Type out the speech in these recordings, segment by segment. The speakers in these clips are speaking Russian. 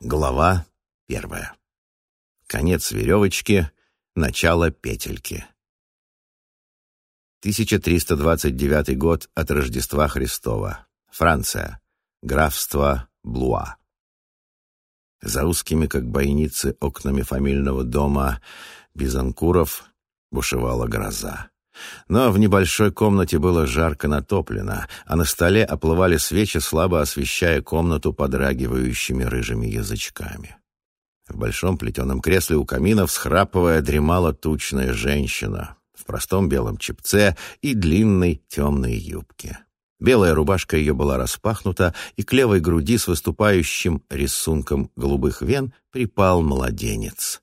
Глава первая. Конец веревочки, начало петельки. 1329 год от Рождества Христова. Франция. Графство Блуа. За узкими, как бойницы, окнами фамильного дома Бизанкуров бушевала гроза. Но в небольшой комнате было жарко натоплено, а на столе оплывали свечи, слабо освещая комнату подрагивающими рыжими язычками. В большом плетеном кресле у камина, всхрапывая, дремала тучная женщина в простом белом чепце и длинной темной юбке. Белая рубашка ее была распахнута, и к левой груди с выступающим рисунком голубых вен припал младенец.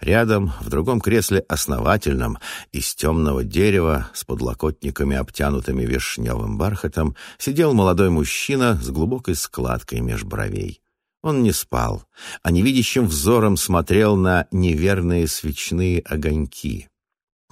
Рядом, в другом кресле основательном, из темного дерева, с подлокотниками, обтянутыми вишневым бархатом, сидел молодой мужчина с глубокой складкой меж бровей. Он не спал, а невидящим взором смотрел на неверные свечные огоньки.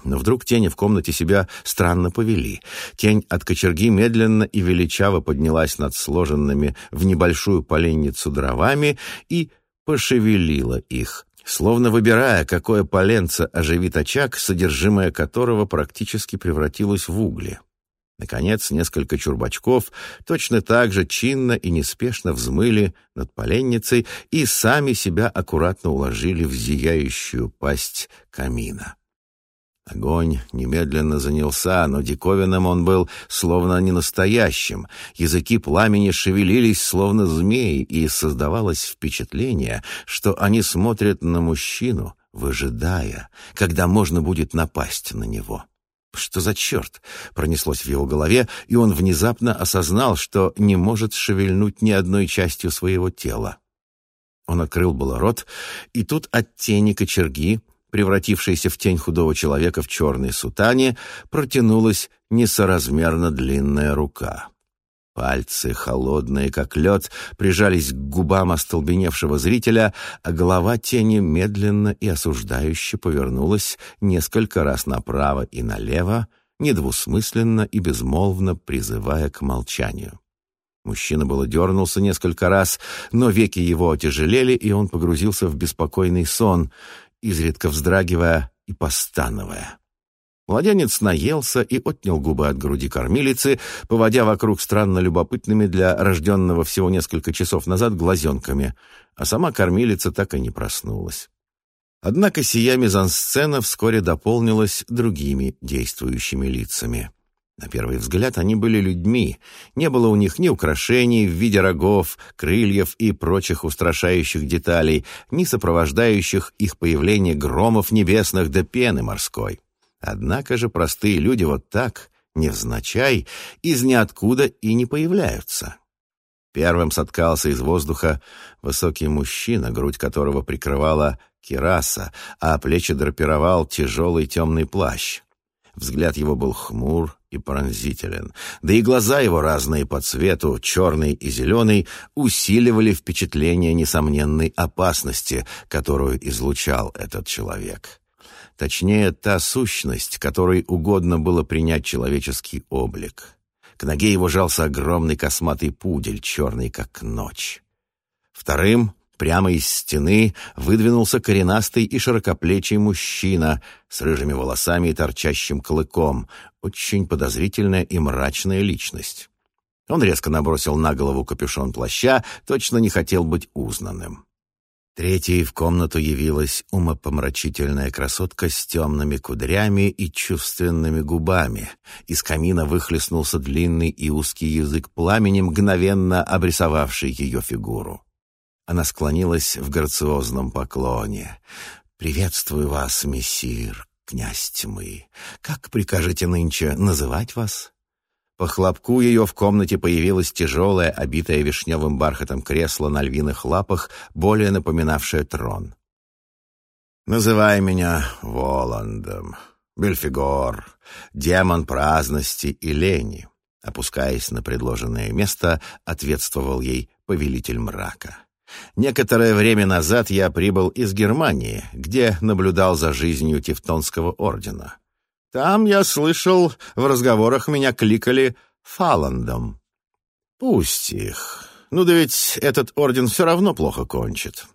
Но вдруг тени в комнате себя странно повели. Тень от кочерги медленно и величаво поднялась над сложенными в небольшую поленницу дровами и пошевелила их, словно выбирая, какое поленце оживит очаг, содержимое которого практически превратилось в угли. Наконец, несколько чурбачков точно так же чинно и неспешно взмыли над поленницей и сами себя аккуратно уложили в зияющую пасть камина. Огонь немедленно занялся, но диковинным он был словно не настоящим. Языки пламени шевелились, словно змеи, и создавалось впечатление, что они смотрят на мужчину, выжидая, когда можно будет напасть на него. «Что за черт?» — пронеслось в его голове, и он внезапно осознал, что не может шевельнуть ни одной частью своего тела. Он открыл было рот, и тут от тени кочерги превратившаяся в тень худого человека в черной сутане, протянулась несоразмерно длинная рука. Пальцы, холодные как лед, прижались к губам остолбеневшего зрителя, а голова тени медленно и осуждающе повернулась несколько раз направо и налево, недвусмысленно и безмолвно призывая к молчанию. Мужчина было дернулся несколько раз, но веки его отяжелели, и он погрузился в беспокойный сон — изредка вздрагивая и постановая. Младенец наелся и отнял губы от груди кормилицы, поводя вокруг странно любопытными для рожденного всего несколько часов назад глазенками, а сама кормилица так и не проснулась. Однако сия мизансцена вскоре дополнилась другими действующими лицами. На первый взгляд они были людьми. Не было у них ни украшений в виде рогов, крыльев и прочих устрашающих деталей, ни сопровождающих их появление громов небесных до пены морской. Однако же простые люди вот так, невзначай, из ниоткуда и не появляются. Первым соткался из воздуха высокий мужчина, грудь которого прикрывала кираса, а плечи драпировал тяжелый темный плащ. Взгляд его был хмур и пронзителен, да и глаза его разные по цвету, черный и зеленый, усиливали впечатление несомненной опасности, которую излучал этот человек. Точнее, та сущность, которой угодно было принять человеческий облик. К ноге его жался огромный косматый пудель, черный как ночь. Вторым Прямо из стены выдвинулся коренастый и широкоплечий мужчина с рыжими волосами и торчащим клыком, очень подозрительная и мрачная личность. Он резко набросил на голову капюшон плаща, точно не хотел быть узнанным. Третьей в комнату явилась умопомрачительная красотка с темными кудрями и чувственными губами. Из камина выхлестнулся длинный и узкий язык пламени, мгновенно обрисовавший ее фигуру. Она склонилась в грациозном поклоне. «Приветствую вас, мессир, князь тьмы. Как прикажете нынче называть вас?» По хлопку ее в комнате появилось тяжелое, обитое вишневым бархатом кресло на львиных лапах, более напоминавшее трон. «Называй меня Воландом, Бельфигор, демон праздности и лени», опускаясь на предложенное место, ответствовал ей повелитель мрака. Некоторое время назад я прибыл из Германии, где наблюдал за жизнью Тевтонского ордена. Там, я слышал, в разговорах меня кликали Фаландом. Пусть их. Ну да ведь этот орден все равно плохо кончит.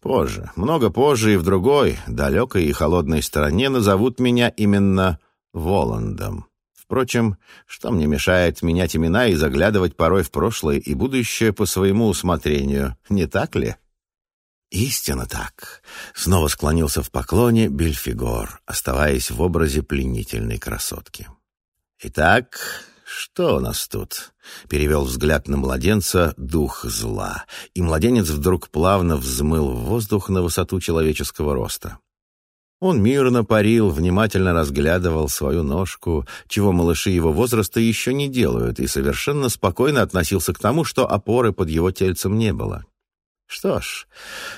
Позже, много позже и в другой, далекой и холодной стороне назовут меня именно Воландом. Впрочем, что мне мешает менять имена и заглядывать порой в прошлое и будущее по своему усмотрению, не так ли? Истинно так. Снова склонился в поклоне Бельфигор, оставаясь в образе пленительной красотки. Итак, что у нас тут? Перевел взгляд на младенца дух зла, и младенец вдруг плавно взмыл в воздух на высоту человеческого роста. Он мирно парил, внимательно разглядывал свою ножку, чего малыши его возраста еще не делают, и совершенно спокойно относился к тому, что опоры под его тельцем не было. «Что ж,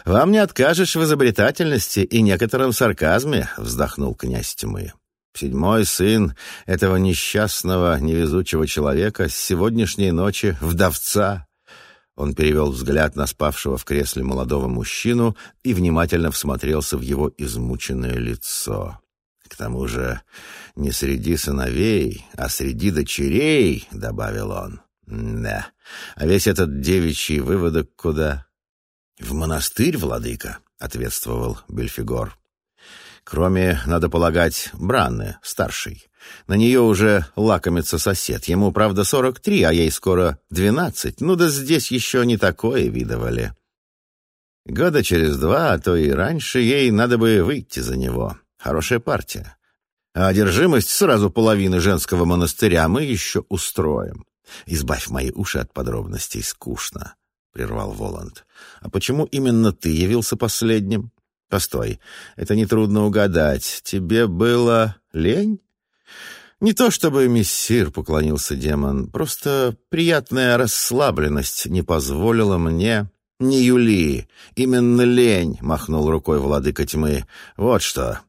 вам не откажешь в изобретательности и некотором сарказме», — вздохнул князь тьмы. «Седьмой сын этого несчастного, невезучего человека с сегодняшней ночи вдовца». Он перевел взгляд на спавшего в кресле молодого мужчину и внимательно всмотрелся в его измученное лицо. «К тому же не среди сыновей, а среди дочерей», — добавил он. «Да, а весь этот девичий выводок куда?» «В монастырь, владыка», — ответствовал Бельфигор. «Кроме, надо полагать, Бранны, старший. На нее уже лакомится сосед. Ему, правда, сорок три, а ей скоро двенадцать. Ну да здесь еще не такое видывали. Года через два, а то и раньше, ей надо бы выйти за него. Хорошая партия. А одержимость сразу половины женского монастыря мы еще устроим. Избавь мои уши от подробностей, скучно прервал Воланд. «А почему именно ты явился последним? Постой, это нетрудно угадать. Тебе было лень?» «Не то чтобы мессир», — поклонился демон, — «просто приятная расслабленность не позволила мне...» «Не Юли, именно лень», — махнул рукой владыка тьмы. «Вот что,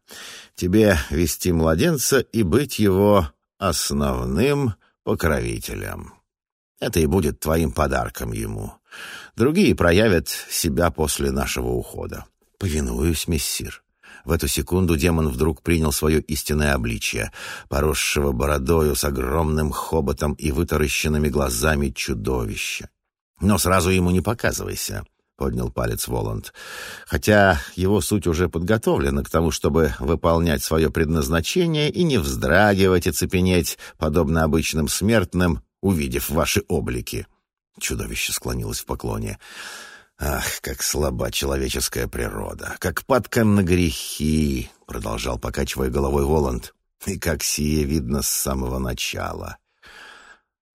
тебе вести младенца и быть его основным покровителем». Это и будет твоим подарком ему. Другие проявят себя после нашего ухода. Повинуюсь, мессир. В эту секунду демон вдруг принял свое истинное обличье, поросшего бородою с огромным хоботом и вытаращенными глазами чудовища. Но сразу ему не показывайся, — поднял палец Воланд. Хотя его суть уже подготовлена к тому, чтобы выполнять свое предназначение и не вздрагивать и цепенеть, подобно обычным смертным, увидев ваши облики. Чудовище склонилось в поклоне. «Ах, как слаба человеческая природа! Как падка на грехи!» — продолжал, покачивая головой Воланд. «И как сие видно с самого начала!»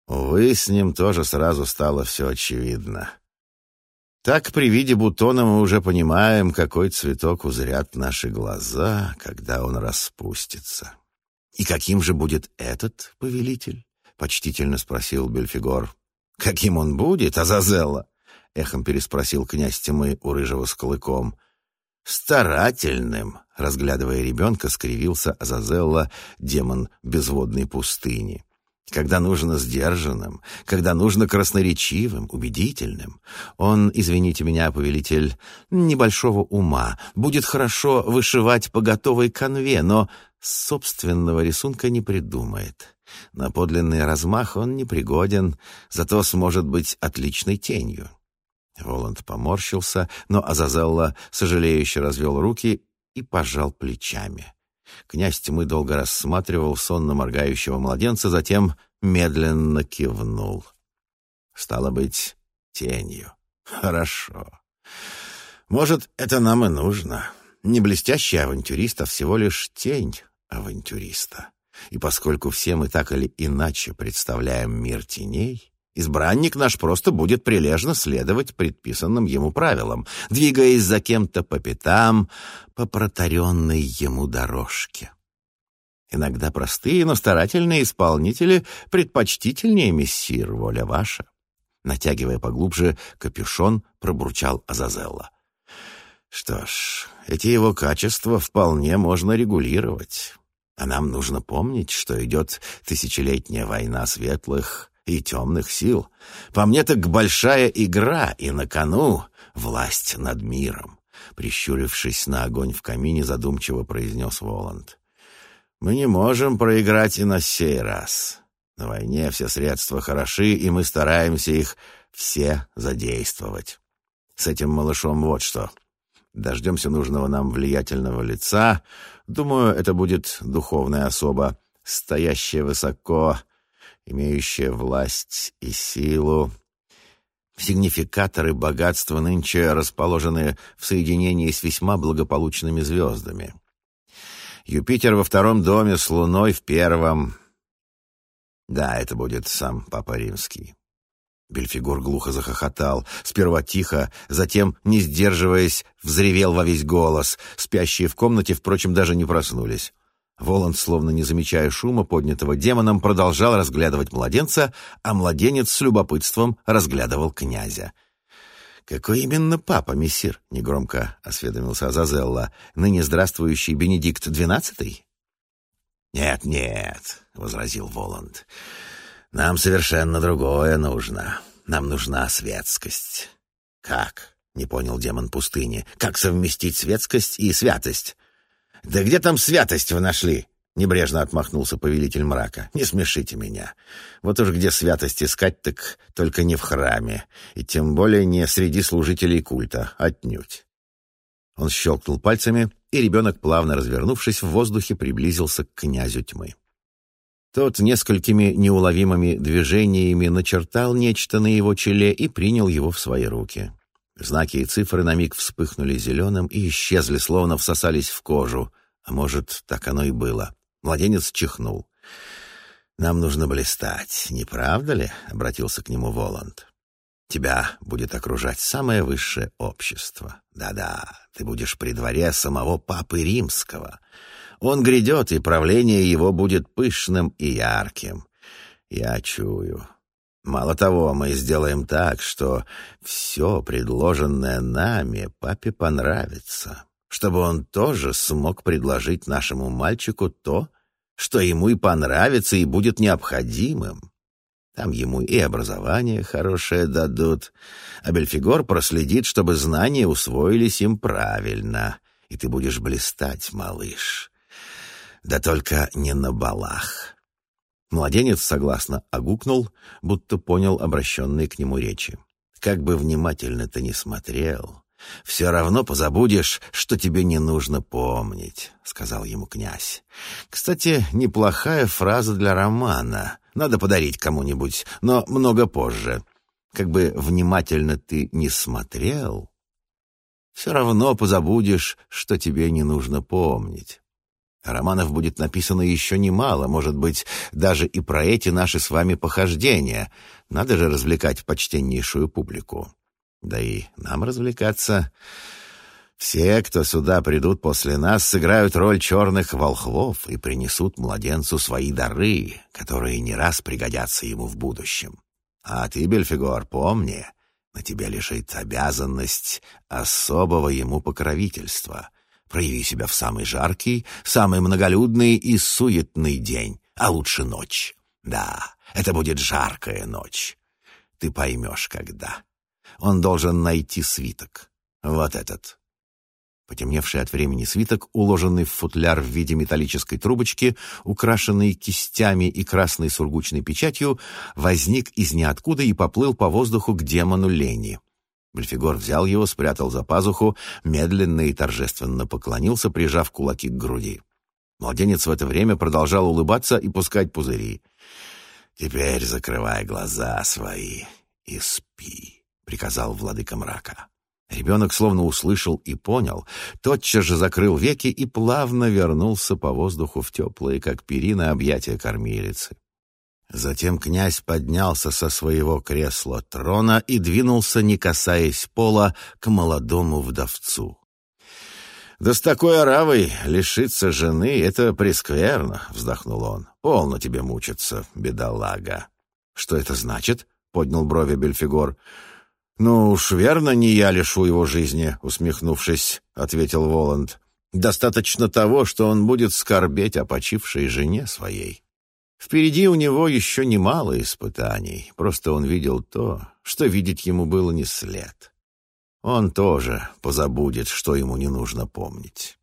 Увы, с ним тоже сразу стало все очевидно. Так при виде бутона мы уже понимаем, какой цветок узрят наши глаза, когда он распустится. И каким же будет этот повелитель? — почтительно спросил Бельфигор. «Каким он будет, Азазелла?» — эхом переспросил князь тьмы у рыжего с клыком. «Старательным!» — разглядывая ребенка, скривился Азазелла, демон безводной пустыни. «Когда нужно сдержанным, когда нужно красноречивым, убедительным. Он, извините меня, повелитель, небольшого ума, будет хорошо вышивать по готовой конве, но собственного рисунка не придумает. На подлинный размах он непригоден, зато сможет быть отличной тенью. Воланд поморщился, но Азазелла сожалеюще развел руки и пожал плечами. Князь тьмы долго рассматривал сонно моргающего младенца, затем медленно кивнул. Стало быть, тенью. Хорошо. Может, это нам и нужно. Не блестящий авантюрист, а всего лишь тень авантюриста. И поскольку все мы так или иначе представляем мир теней, избранник наш просто будет прилежно следовать предписанным ему правилам, двигаясь за кем-то по пятам, по протаренной ему дорожке. Иногда простые, но старательные исполнители предпочтительнее мессир, воля ваша. Натягивая поглубже капюшон, пробурчал Азазелла. Что ж, эти его качества вполне можно регулировать. А нам нужно помнить, что идет тысячелетняя война светлых и темных сил. По мне так большая игра, и на кону власть над миром. Прищурившись на огонь в камине, задумчиво произнес Воланд. Мы не можем проиграть и на сей раз. На войне все средства хороши, и мы стараемся их все задействовать. С этим малышом вот что. Дождемся нужного нам влиятельного лица. Думаю, это будет духовная особа, стоящая высоко, имеющая власть и силу. Сигнификаторы богатства нынче расположены в соединении с весьма благополучными звездами. Юпитер во втором доме с Луной в первом. Да, это будет сам Папа Римский. Бельфигор глухо захохотал, сперва тихо, затем, не сдерживаясь, взревел во весь голос. Спящие в комнате, впрочем, даже не проснулись. Воланд, словно не замечая шума, поднятого демоном, продолжал разглядывать младенца, а младенец с любопытством разглядывал князя. «Какой именно папа, мессир?» — негромко осведомился Азазелла. «Ныне здравствующий Бенедикт XII?» «Нет, нет», — возразил Воланд. «Нам совершенно другое нужно. Нам нужна светскость». «Как?» — не понял демон пустыни. «Как совместить светскость и святость?» «Да где там святость вы нашли?» — небрежно отмахнулся повелитель мрака. «Не смешите меня. Вот уж где святость искать, так только не в храме, и тем более не среди служителей культа, отнюдь». Он щелкнул пальцами, и ребенок, плавно развернувшись в воздухе, приблизился к князю тьмы. Тот несколькими неуловимыми движениями начертал нечто на его челе и принял его в свои руки. Знаки и цифры на миг вспыхнули зеленым и исчезли, словно всосались в кожу. А может, так оно и было. Младенец чихнул. «Нам нужно блистать, не правда ли?» — обратился к нему Воланд. «Тебя будет окружать самое высшее общество. Да-да, ты будешь при дворе самого Папы Римского. Он грядет, и правление его будет пышным и ярким. Я чую, Мало того, мы сделаем так, что все предложенное нами папе понравится, чтобы он тоже смог предложить нашему мальчику то, что ему и понравится, и будет необходимым. Там ему и образование хорошее дадут, а Бельфигор проследит, чтобы знания усвоились им правильно, и ты будешь блистать, малыш. Да только не на балах. Младенец согласно огукнул, будто понял обращенные к нему речи. «Как бы внимательно ты ни смотрел, все равно позабудешь, что тебе не нужно помнить», — сказал ему князь. «Кстати, неплохая фраза для романа. Надо подарить кому-нибудь, но много позже. Как бы внимательно ты не смотрел, все равно позабудешь, что тебе не нужно помнить». Романов будет написано еще немало, может быть, даже и про эти наши с вами похождения. Надо же развлекать почтеннейшую публику. Да и нам развлекаться. Все, кто сюда придут после нас, сыграют роль черных волхвов и принесут младенцу свои дары, которые не раз пригодятся ему в будущем. А ты, Бельфигор, помни, на тебя лежит обязанность особого ему покровительства — Прояви себя в самый жаркий, самый многолюдный и суетный день, а лучше ночь. Да, это будет жаркая ночь. Ты поймешь, когда. Он должен найти свиток. Вот этот. Потемневший от времени свиток, уложенный в футляр в виде металлической трубочки, украшенный кистями и красной сургучной печатью, возник из ниоткуда и поплыл по воздуху к демону лени. Бельфигор взял его, спрятал за пазуху, медленно и торжественно поклонился, прижав кулаки к груди. Младенец в это время продолжал улыбаться и пускать пузыри. «Теперь закрывай глаза свои и спи», — приказал владыка мрака. Ребенок словно услышал и понял, тотчас же закрыл веки и плавно вернулся по воздуху в теплые, как перина, объятия кормилицы. Затем князь поднялся со своего кресла трона и двинулся, не касаясь пола, к молодому вдовцу. «Да с такой оравой лишиться жены — это прескверно», — вздохнул он. «Полно тебе мучиться, бедолага». «Что это значит?» — поднял брови Бельфигор. «Ну уж верно, не я лишу его жизни», — усмехнувшись, ответил Воланд. «Достаточно того, что он будет скорбеть о почившей жене своей». Впереди у него еще немало испытаний, просто он видел то, что видеть ему было не след. Он тоже позабудет, что ему не нужно помнить.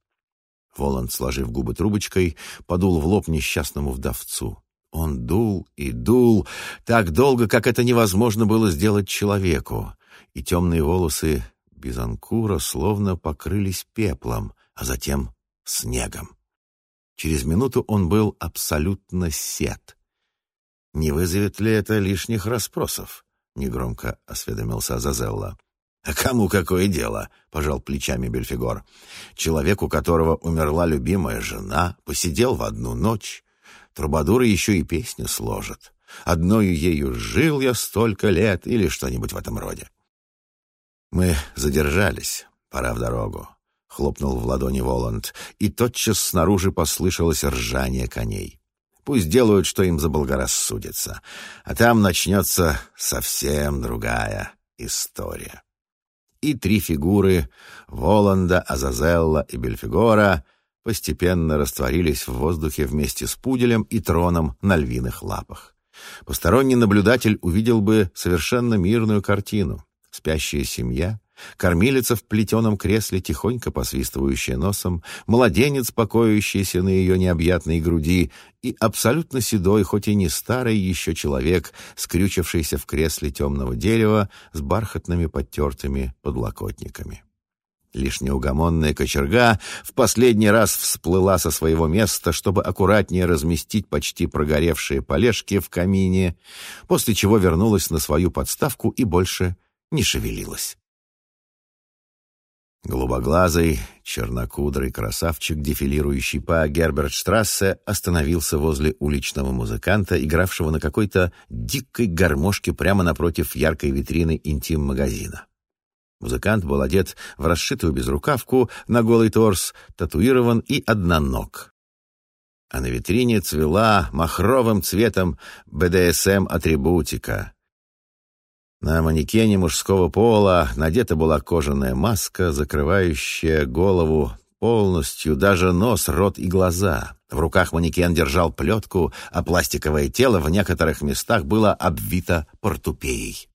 Воланд, сложив губы трубочкой, подул в лоб несчастному вдовцу. Он дул и дул так долго, как это невозможно было сделать человеку, и темные волосы Бизанкура словно покрылись пеплом, а затем снегом. Через минуту он был абсолютно сед. «Не вызовет ли это лишних расспросов?» — негромко осведомился Азазелла. «А кому какое дело?» — пожал плечами Бельфигор. «Человек, у которого умерла любимая жена, посидел в одну ночь. Трубадуры еще и песню сложат. Одною ею жил я столько лет» или что-нибудь в этом роде. «Мы задержались. Пора в дорогу», — хлопнул в ладони Воланд, и тотчас снаружи послышалось ржание коней. «Пусть делают, что им заблагорассудится, а там начнется совсем другая история» и три фигуры — Воланда, Азазелла и Бельфигора — постепенно растворились в воздухе вместе с пуделем и троном на львиных лапах. Посторонний наблюдатель увидел бы совершенно мирную картину. Спящая семья, Кормилица в плетеном кресле, тихонько посвистывающая носом, младенец, покоящийся на ее необъятной груди, и абсолютно седой, хоть и не старый еще человек, скрючившийся в кресле темного дерева с бархатными подтертыми подлокотниками. Лишь неугомонная кочерга в последний раз всплыла со своего места, чтобы аккуратнее разместить почти прогоревшие полежки в камине, после чего вернулась на свою подставку и больше не шевелилась. Голубоглазый, чернокудрый красавчик, дефилирующий по Гербертштрассе, остановился возле уличного музыканта, игравшего на какой-то дикой гармошке прямо напротив яркой витрины интим-магазина. Музыкант был одет в расшитую безрукавку на голый торс, татуирован и одноног. А на витрине цвела махровым цветом БДСМ-атрибутика, на манекене мужского пола надета была кожаная маска, закрывающая голову полностью, даже нос, рот и глаза. В руках манекен держал плетку, а пластиковое тело в некоторых местах было обвито портупеей.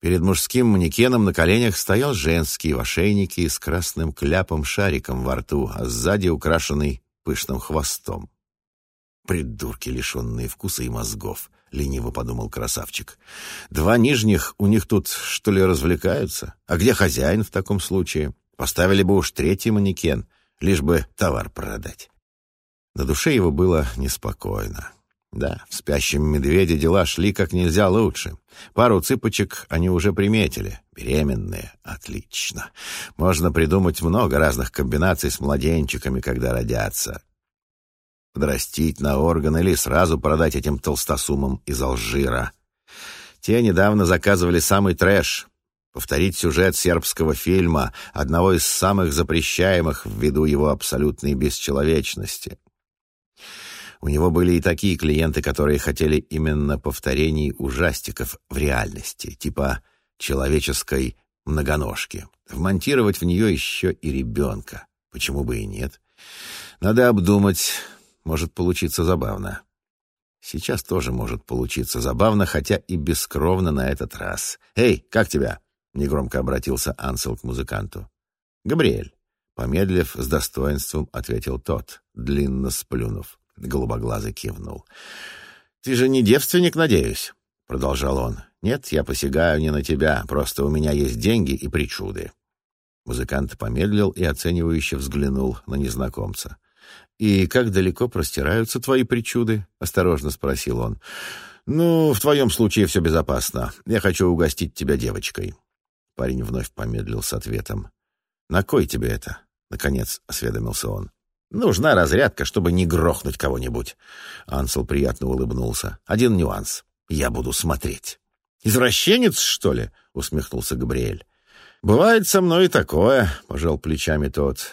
Перед мужским манекеном на коленях стоял женский в ошейнике с красным кляпом-шариком во рту, а сзади украшенный пышным хвостом. Придурки, лишенные вкуса и мозгов. — лениво подумал красавчик. «Два нижних у них тут, что ли, развлекаются? А где хозяин в таком случае? Поставили бы уж третий манекен, лишь бы товар продать». На душе его было неспокойно. Да, в спящем медведе дела шли как нельзя лучше. Пару цыпочек они уже приметили. Беременные. Отлично. Можно придумать много разных комбинаций с младенчиками, когда родятся подрастить на орган или сразу продать этим толстосумам из Алжира. Те недавно заказывали самый трэш — повторить сюжет сербского фильма, одного из самых запрещаемых ввиду его абсолютной бесчеловечности. У него были и такие клиенты, которые хотели именно повторений ужастиков в реальности, типа человеческой многоножки. Вмонтировать в нее еще и ребенка. Почему бы и нет? Надо обдумать, может получиться забавно. Сейчас тоже может получиться забавно, хотя и бескровно на этот раз. «Эй, как тебя?» — негромко обратился Ансел к музыканту. «Габриэль». Помедлив, с достоинством ответил тот, длинно сплюнув. Голубоглазый кивнул. «Ты же не девственник, надеюсь?» — продолжал он. «Нет, я посягаю не на тебя, просто у меня есть деньги и причуды». Музыкант помедлил и оценивающе взглянул на незнакомца. «И как далеко простираются твои причуды?» — осторожно спросил он. «Ну, в твоем случае все безопасно. Я хочу угостить тебя девочкой». Парень вновь помедлил с ответом. «На кой тебе это?» — наконец осведомился он. «Нужна разрядка, чтобы не грохнуть кого-нибудь». Ансел приятно улыбнулся. «Один нюанс. Я буду смотреть». «Извращенец, что ли?» — усмехнулся Габриэль. «Бывает со мной и такое», — пожал плечами тот.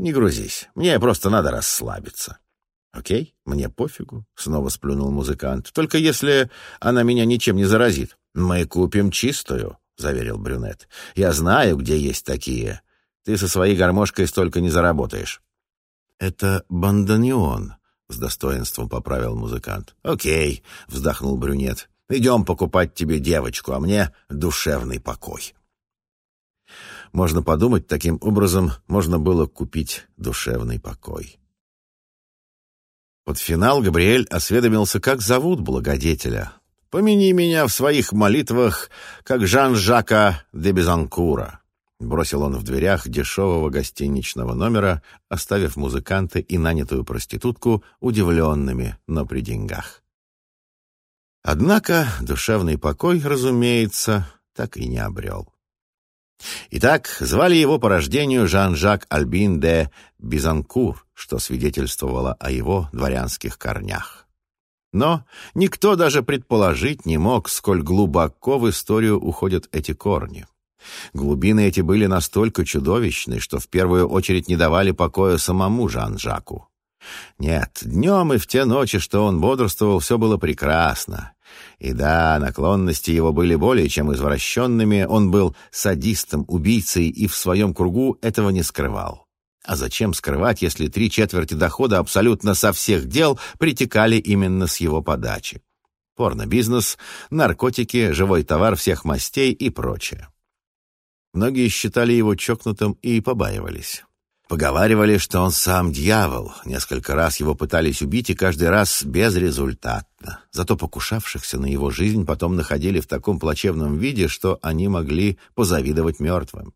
Не грузись, мне просто надо расслабиться. Окей, мне пофигу, снова сплюнул музыкант. Только если она меня ничем не заразит. Мы купим чистую, заверил брюнет. Я знаю, где есть такие. Ты со своей гармошкой столько не заработаешь. Это банданион, с достоинством поправил музыкант. Окей, вздохнул брюнет. Идем покупать тебе девочку, а мне душевный покой. Можно подумать, таким образом можно было купить душевный покой. Под финал Габриэль осведомился, как зовут благодетеля. «Помяни меня в своих молитвах, как Жан-Жака де Безанкура», бросил он в дверях дешевого гостиничного номера, оставив музыканта и нанятую проститутку удивленными, но при деньгах. Однако душевный покой, разумеется, так и не обрел. Итак, звали его по рождению Жан-Жак Альбин де Бизанкур, что свидетельствовало о его дворянских корнях. Но никто даже предположить не мог, сколь глубоко в историю уходят эти корни. Глубины эти были настолько чудовищны, что в первую очередь не давали покоя самому Жан-Жаку. Нет, днем и в те ночи, что он бодрствовал, все было прекрасно. И да, наклонности его были более чем извращенными, он был садистом, убийцей и в своем кругу этого не скрывал. А зачем скрывать, если три четверти дохода абсолютно со всех дел притекали именно с его подачи? Порно-бизнес, наркотики, живой товар всех мастей и прочее. Многие считали его чокнутым и побаивались. Поговаривали, что он сам дьявол. Несколько раз его пытались убить, и каждый раз безрезультатно. Зато покушавшихся на его жизнь потом находили в таком плачевном виде, что они могли позавидовать мертвым.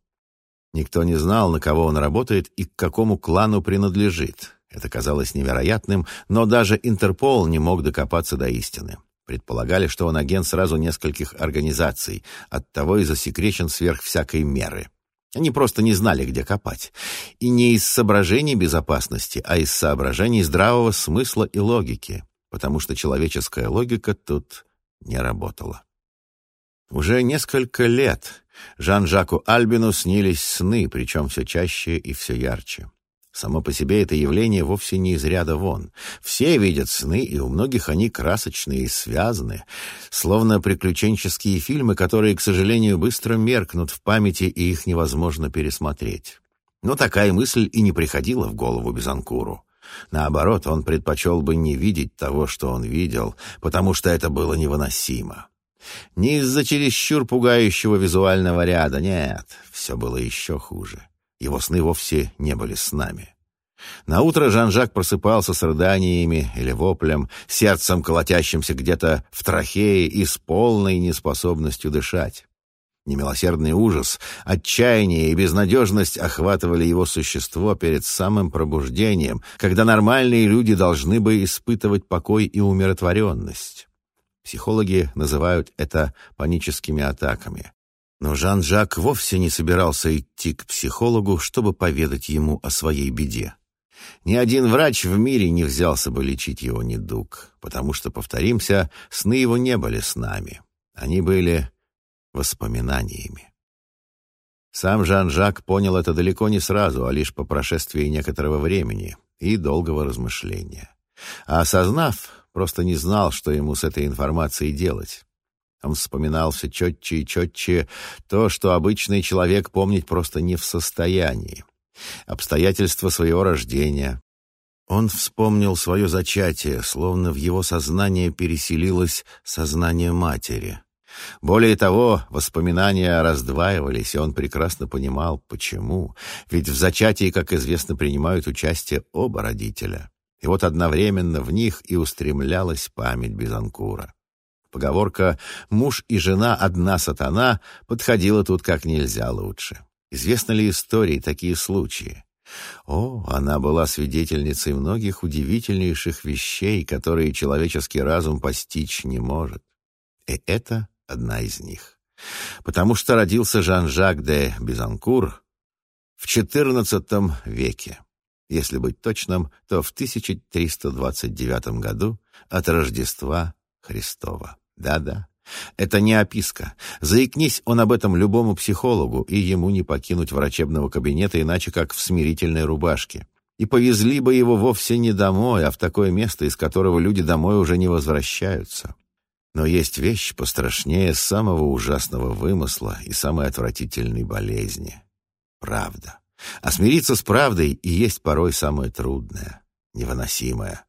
Никто не знал, на кого он работает и к какому клану принадлежит. Это казалось невероятным, но даже Интерпол не мог докопаться до истины. Предполагали, что он агент сразу нескольких организаций, оттого и засекречен сверх всякой меры. Они просто не знали, где копать. И не из соображений безопасности, а из соображений здравого смысла и логики, потому что человеческая логика тут не работала. Уже несколько лет Жан-Жаку Альбину снились сны, причем все чаще и все ярче. Само по себе это явление вовсе не из ряда вон. Все видят сны, и у многих они красочные и связаны, словно приключенческие фильмы, которые, к сожалению, быстро меркнут в памяти, и их невозможно пересмотреть. Но такая мысль и не приходила в голову Безанкуру. Наоборот, он предпочел бы не видеть того, что он видел, потому что это было невыносимо. Не из-за чересчур пугающего визуального ряда, нет, все было еще хуже. Его сны вовсе не были с нами. Наутро Жан-Жак просыпался с рыданиями или воплем, сердцем, колотящимся где-то в трахее и с полной неспособностью дышать. Немилосердный ужас, отчаяние и безнадежность охватывали его существо перед самым пробуждением, когда нормальные люди должны бы испытывать покой и умиротворенность. Психологи называют это паническими атаками. Но Жан-Жак вовсе не собирался идти к психологу, чтобы поведать ему о своей беде. Ни один врач в мире не взялся бы лечить его недуг, потому что, повторимся, сны его не были с нами. Они были воспоминаниями. Сам Жан-Жак понял это далеко не сразу, а лишь по прошествии некоторого времени и долгого размышления. А осознав, просто не знал, что ему с этой информацией делать. Он вспоминал все четче и четче то, что обычный человек помнить просто не в состоянии. Обстоятельства своего рождения. Он вспомнил свое зачатие, словно в его сознание переселилось сознание матери. Более того, воспоминания раздваивались, и он прекрасно понимал, почему. Ведь в зачатии, как известно, принимают участие оба родителя. И вот одновременно в них и устремлялась память Бизанкура. Поговорка «муж и жена одна сатана» подходила тут как нельзя лучше. Известны ли истории такие случаи? О, она была свидетельницей многих удивительнейших вещей, которые человеческий разум постичь не может. И это одна из них. Потому что родился Жан-Жак де Бизанкур в XIV веке. Если быть точным, то в 1329 году от Рождества Христова. Да-да, это не описка. Заикнись он об этом любому психологу, и ему не покинуть врачебного кабинета иначе как в смирительной рубашке. И повезли бы его вовсе не домой, а в такое место, из которого люди домой уже не возвращаются. Но есть вещь пострашнее самого ужасного вымысла и самой отвратительной болезни. Правда. А смириться с правдой и есть порой самое трудное, невыносимое.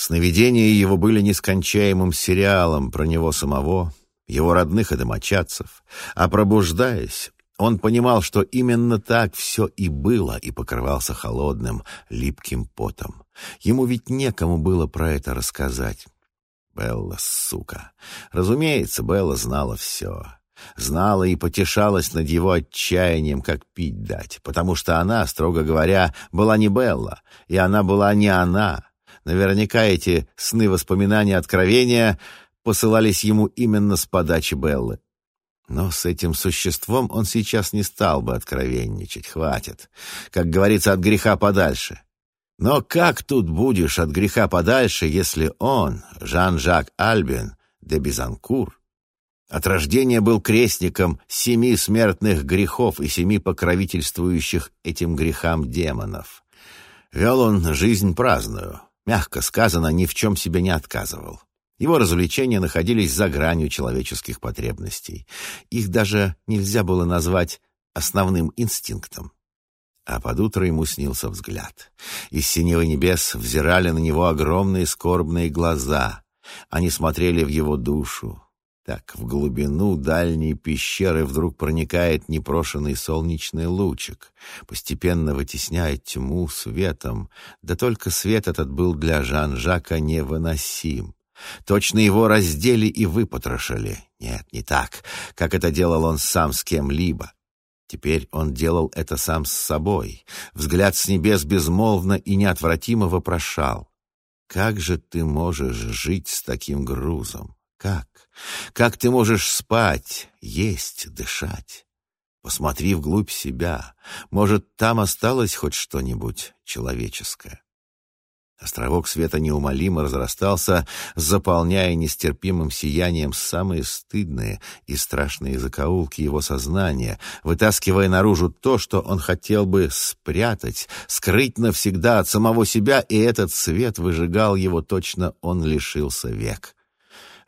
Сновидения его были нескончаемым сериалом про него самого, его родных и домочадцев. А пробуждаясь, он понимал, что именно так все и было, и покрывался холодным, липким потом. Ему ведь некому было про это рассказать. Белла, сука. Разумеется, Белла знала все. Знала и потешалась над его отчаянием, как пить дать, потому что она, строго говоря, была не Белла, и она была не она. Наверняка эти сны, воспоминания, откровения посылались ему именно с подачи Беллы. Но с этим существом он сейчас не стал бы откровенничать, хватит. Как говорится, от греха подальше. Но как тут будешь от греха подальше, если он, Жан-Жак Альбин де Бизанкур, от рождения был крестником семи смертных грехов и семи покровительствующих этим грехам демонов? Вел он жизнь праздную, мягко сказано, ни в чем себе не отказывал. Его развлечения находились за гранью человеческих потребностей. Их даже нельзя было назвать основным инстинктом. А под утро ему снился взгляд. Из синего небес взирали на него огромные скорбные глаза. Они смотрели в его душу. Так в глубину дальней пещеры вдруг проникает непрошенный солнечный лучик, постепенно вытесняя тьму светом. Да только свет этот был для Жан-Жака невыносим. Точно его раздели и выпотрошили. Нет, не так, как это делал он сам с кем-либо. Теперь он делал это сам с собой. Взгляд с небес безмолвно и неотвратимо вопрошал. «Как же ты можешь жить с таким грузом? Как? Как ты можешь спать, есть, дышать? Посмотри вглубь себя. Может, там осталось хоть что-нибудь человеческое?» Островок света неумолимо разрастался, заполняя нестерпимым сиянием самые стыдные и страшные закоулки его сознания, вытаскивая наружу то, что он хотел бы спрятать, скрыть навсегда от самого себя, и этот свет выжигал его точно он лишился век.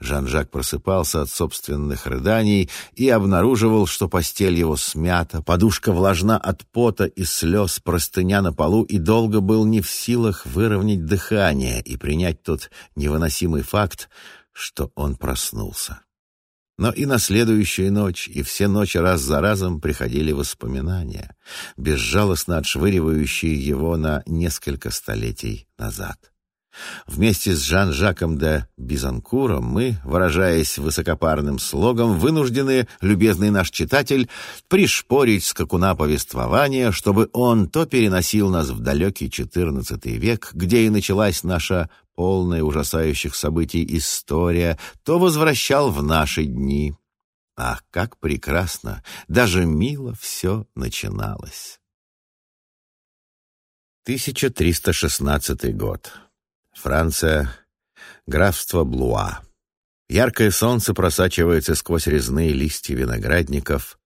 Жан-Жак просыпался от собственных рыданий и обнаруживал, что постель его смята, подушка влажна от пота и слез, простыня на полу, и долго был не в силах выровнять дыхание и принять тот невыносимый факт, что он проснулся. Но и на следующую ночь, и все ночи раз за разом приходили воспоминания, безжалостно отшвыривающие его на несколько столетий назад. Вместе с Жан-Жаком де Бизанкуром мы, выражаясь высокопарным слогом, вынуждены, любезный наш читатель, пришпорить скакуна повествования, чтобы он то переносил нас в далекий XIV век, где и началась наша полная ужасающих событий история, то возвращал в наши дни. Ах, как прекрасно, даже мило все начиналось. 1316 год. Франция, графство Блуа. Яркое солнце просачивается сквозь резные листья виноградников.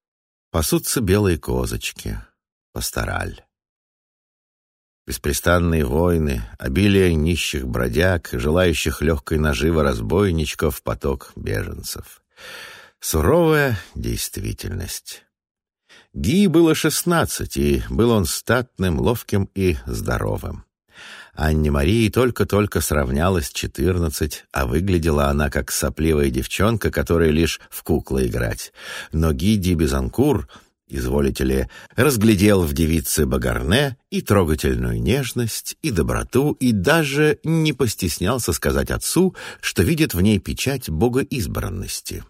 Пасутся белые козочки. Пастораль. Беспрестанные войны, обилие нищих бродяг, желающих легкой наживы разбойничков, поток беженцев. Суровая действительность. Ги было шестнадцать, и был он статным, ловким и здоровым. Анне Марии только-только сравнялось четырнадцать, а выглядела она как сопливая девчонка, которая лишь в куклы играть. Но Гиди Безанкур, изволите ли, разглядел в девице Багарне и трогательную нежность, и доброту, и даже не постеснялся сказать отцу, что видит в ней печать богоизбранности.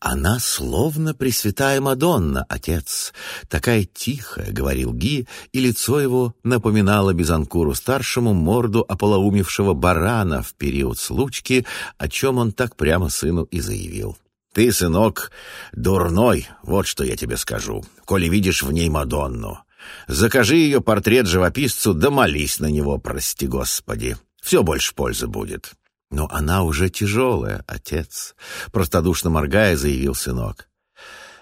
«Она словно Пресвятая Мадонна, отец. Такая тихая», — говорил Ги, и лицо его напоминало Бизанкуру-старшему морду ополоумевшего барана в период случки, о чем он так прямо сыну и заявил. «Ты, сынок, дурной, вот что я тебе скажу, коли видишь в ней Мадонну. Закажи ее портрет живописцу, да молись на него, прости господи. Все больше пользы будет». «Но она уже тяжелая, отец», — простодушно моргая, заявил сынок.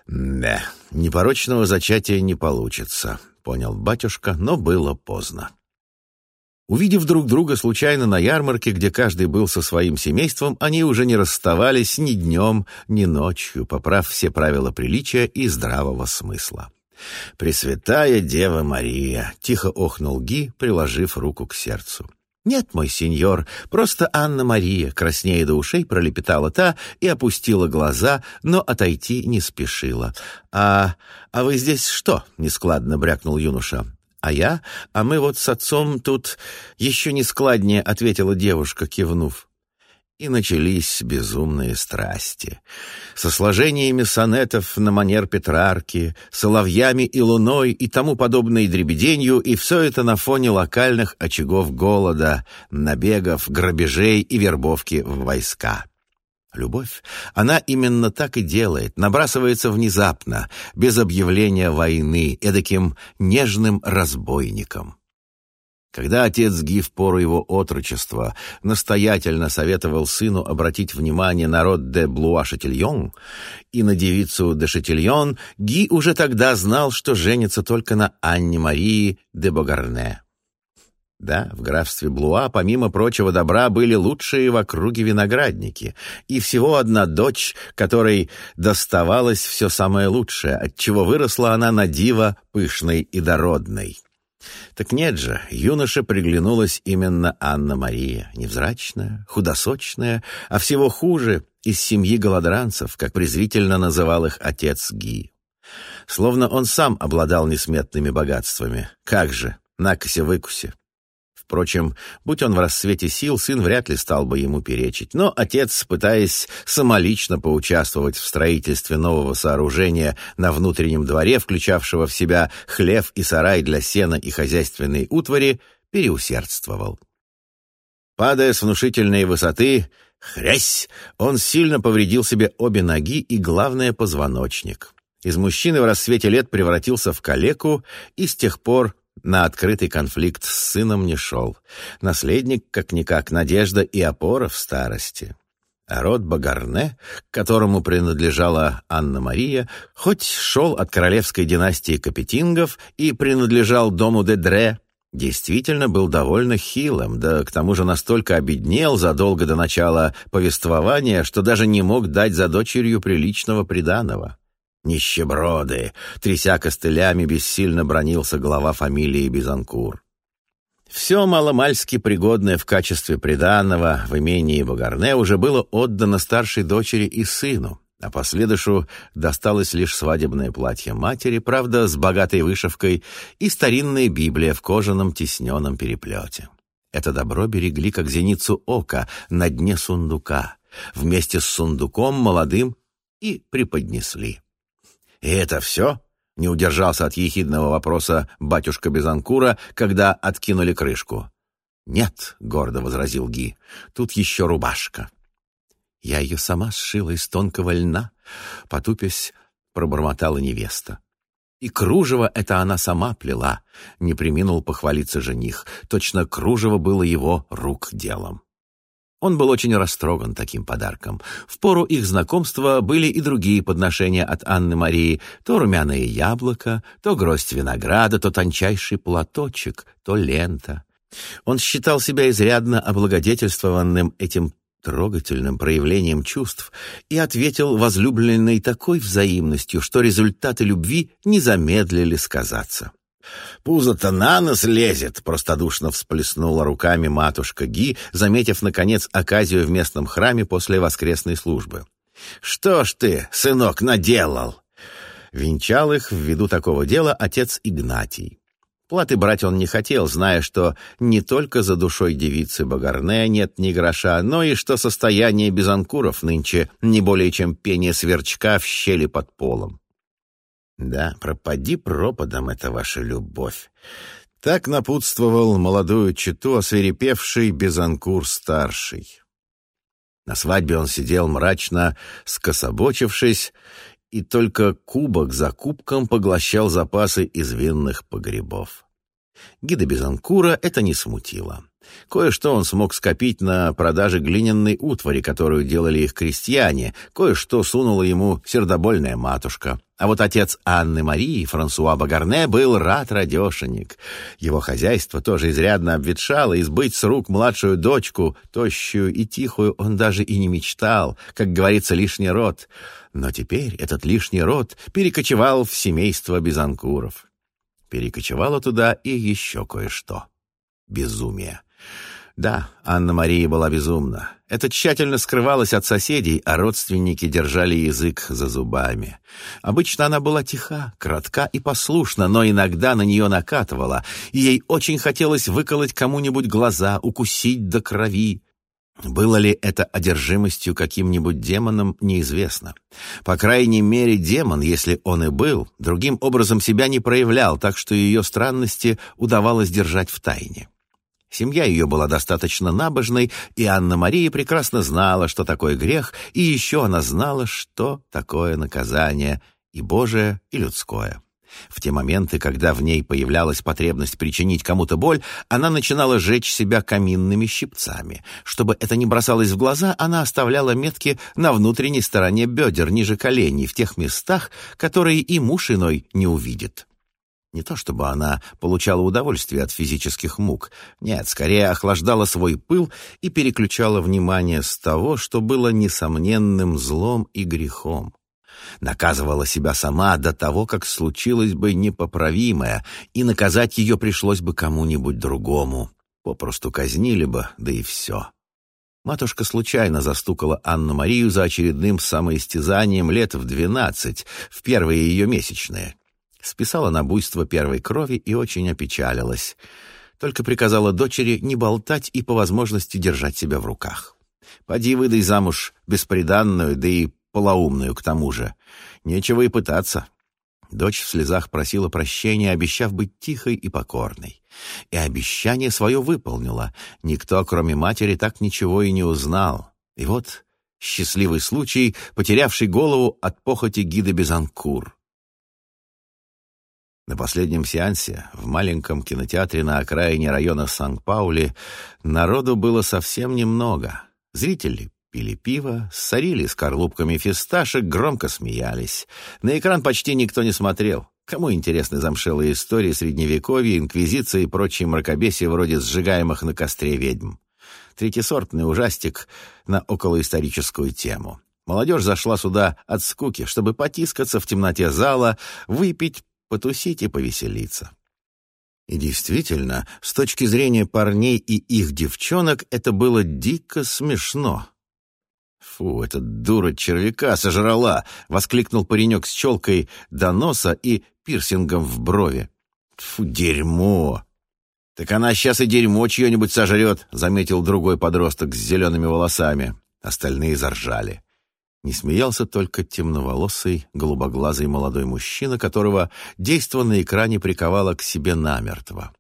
«Да, непорочного зачатия не получится», — понял батюшка, но было поздно. Увидев друг друга случайно на ярмарке, где каждый был со своим семейством, они уже не расставались ни днем, ни ночью, поправ все правила приличия и здравого смысла. «Пресвятая Дева Мария!» — тихо охнул Ги, приложив руку к сердцу. «Нет, мой сеньор, просто Анна-Мария», — краснея до ушей, пролепетала та и опустила глаза, но отойти не спешила. «А... а вы здесь что?» — нескладно брякнул юноша. «А я? А мы вот с отцом тут...» «Еще не складнее», — ответила девушка, кивнув. И начались безумные страсти. Со сложениями сонетов на манер Петрарки, соловьями и луной и тому подобной дребеденью, и все это на фоне локальных очагов голода, набегов, грабежей и вербовки в войска. Любовь, она именно так и делает, набрасывается внезапно, без объявления войны, эдаким нежным разбойником. Когда отец Ги в пору его отрочества настоятельно советовал сыну обратить внимание на род де Блуа-Шатильон и на девицу де Шатильон, Ги уже тогда знал, что женится только на Анне Марии де Богарне. Да, в графстве Блуа, помимо прочего добра, были лучшие в округе виноградники, и всего одна дочь, которой доставалось все самое лучшее, отчего выросла она на диво пышной и дородной. Так нет же, юноше приглянулась именно Анна-Мария, невзрачная, худосочная, а всего хуже из семьи голодранцев, как презрительно называл их отец Ги. Словно он сам обладал несметными богатствами. Как же, накося-выкусе. Впрочем, будь он в рассвете сил, сын вряд ли стал бы ему перечить. Но отец, пытаясь самолично поучаствовать в строительстве нового сооружения на внутреннем дворе, включавшего в себя хлев и сарай для сена и хозяйственной утвари, переусердствовал. Падая с внушительной высоты, хрясь, он сильно повредил себе обе ноги и, главное, позвоночник. Из мужчины в рассвете лет превратился в калеку и с тех пор на открытый конфликт с сыном не шел. Наследник, как-никак, надежда и опора в старости. А род Багарне, которому принадлежала Анна-Мария, хоть шел от королевской династии Капетингов и принадлежал дому Дедре, действительно был довольно хилым, да к тому же настолько обеднел задолго до начала повествования, что даже не мог дать за дочерью приличного приданого. Нищеброды! Тряся костылями, бессильно бронился глава фамилии Бизанкур. Все маломальски пригодное в качестве приданного в имении Багарне уже было отдано старшей дочери и сыну, а последушу досталось лишь свадебное платье матери, правда, с богатой вышивкой и старинная Библия в кожаном тисненном переплете. Это добро берегли как зеницу ока на дне сундука, вместе с сундуком молодым и преподнесли. «И это все?» — не удержался от ехидного вопроса батюшка Безанкура, когда откинули крышку. «Нет», — гордо возразил Ги, — «тут еще рубашка». «Я ее сама сшила из тонкого льна», — потупясь, пробормотала невеста. И кружево это она сама плела, не приминул похвалиться жених. Точно кружево было его рук делом. Он был очень растроган таким подарком. В пору их знакомства были и другие подношения от Анны Марии. То румяное яблоко, то гроздь винограда, то тончайший платочек, то лента. Он считал себя изрядно облагодетельствованным этим трогательным проявлением чувств и ответил возлюбленной такой взаимностью, что результаты любви не замедлили сказаться. «Пузо-то на нос лезет!» — простодушно всплеснула руками матушка Ги, заметив, наконец, оказию в местном храме после воскресной службы. «Что ж ты, сынок, наделал?» Венчал их ввиду такого дела отец Игнатий. Платы брать он не хотел, зная, что не только за душой девицы Багарне нет ни гроша, но и что состояние Безанкуров нынче не более чем пение сверчка в щели под полом. Да, пропади пропадом эта ваша любовь. Так напутствовал молодую читу, освирепевший Безанкур-старший. На свадьбе он сидел мрачно, скособочившись, и только кубок за кубком поглощал запасы из винных погребов. Гида Безанкура это не смутило. Кое-что он смог скопить на продаже глиняной утвари, которую делали их крестьяне, кое-что сунула ему сердобольная матушка. А вот отец Анны Марии, Франсуа Багарне, был рад радешенек. Его хозяйство тоже изрядно обветшало, и сбыть с рук младшую дочку, тощую и тихую, он даже и не мечтал, как говорится, лишний род. Но теперь этот лишний род перекочевал в семейство Бизанкуров. Перекочевало туда и еще кое-что. Безумие. Да, Анна-Мария была безумна. Это тщательно скрывалось от соседей, а родственники держали язык за зубами. Обычно она была тиха, кратка и послушна, но иногда на нее накатывала, и ей очень хотелось выколоть кому-нибудь глаза, укусить до крови. Было ли это одержимостью каким-нибудь демоном, неизвестно. По крайней мере, демон, если он и был, другим образом себя не проявлял, так что ее странности удавалось держать в тайне. Семья ее была достаточно набожной, и Анна-Мария прекрасно знала, что такое грех, и еще она знала, что такое наказание, и Божие, и людское. В те моменты, когда в ней появлялась потребность причинить кому-то боль, она начинала жечь себя каминными щипцами. Чтобы это не бросалось в глаза, она оставляла метки на внутренней стороне бедер, ниже коленей, в тех местах, которые и муж иной не увидит. Не то чтобы она получала удовольствие от физических мук. Нет, скорее охлаждала свой пыл и переключала внимание с того, что было несомненным злом и грехом. Наказывала себя сама до того, как случилось бы непоправимое, и наказать ее пришлось бы кому-нибудь другому. Попросту казнили бы, да и все. Матушка случайно застукала Анну-Марию за очередным самоистязанием лет в двенадцать, в первые ее месячные. Списала на буйство первой крови и очень опечалилась. Только приказала дочери не болтать и по возможности держать себя в руках. Поди выдай замуж бесприданную, да и полоумную к тому же. Нечего и пытаться. Дочь в слезах просила прощения, обещав быть тихой и покорной. И обещание свое выполнила. Никто, кроме матери, так ничего и не узнал. И вот счастливый случай, потерявший голову от похоти гида Безанкур. На последнем сеансе в маленьком кинотеатре на окраине района Сан-Паули народу было совсем немного. Зрители пили пиво, сорили скорлупками фисташек, громко смеялись. На экран почти никто не смотрел. Кому интересны замшелые истории Средневековья, Инквизиции и прочие мракобесия вроде сжигаемых на костре ведьм? Третьесортный ужастик на околоисторическую тему. Молодежь зашла сюда от скуки, чтобы потискаться в темноте зала, выпить, потусить и повеселиться. И действительно, с точки зрения парней и их девчонок, это было дико смешно. «Фу, эта дура червяка сожрала!» — воскликнул паренек с челкой до носа и пирсингом в брови. «Фу, дерьмо!» «Так она сейчас и дерьмо чье-нибудь сожрет», — заметил другой подросток с зелеными волосами. Остальные заржали. Не смеялся только темноволосый, голубоглазый молодой мужчина, которого действо на экране приковало к себе намертво.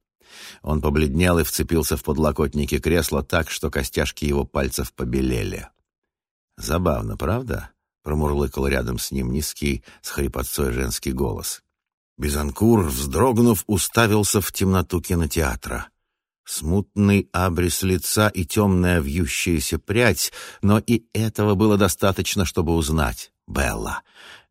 Он побледнел и вцепился в подлокотники кресла так, что костяшки его пальцев побелели. «Забавно, правда?» — промурлыкал рядом с ним низкий, с хрипотцой женский голос. Бизанкур, вздрогнув, уставился в темноту кинотеатра. Смутный абрис лица и темная вьющаяся прядь, но и этого было достаточно, чтобы узнать. Белла.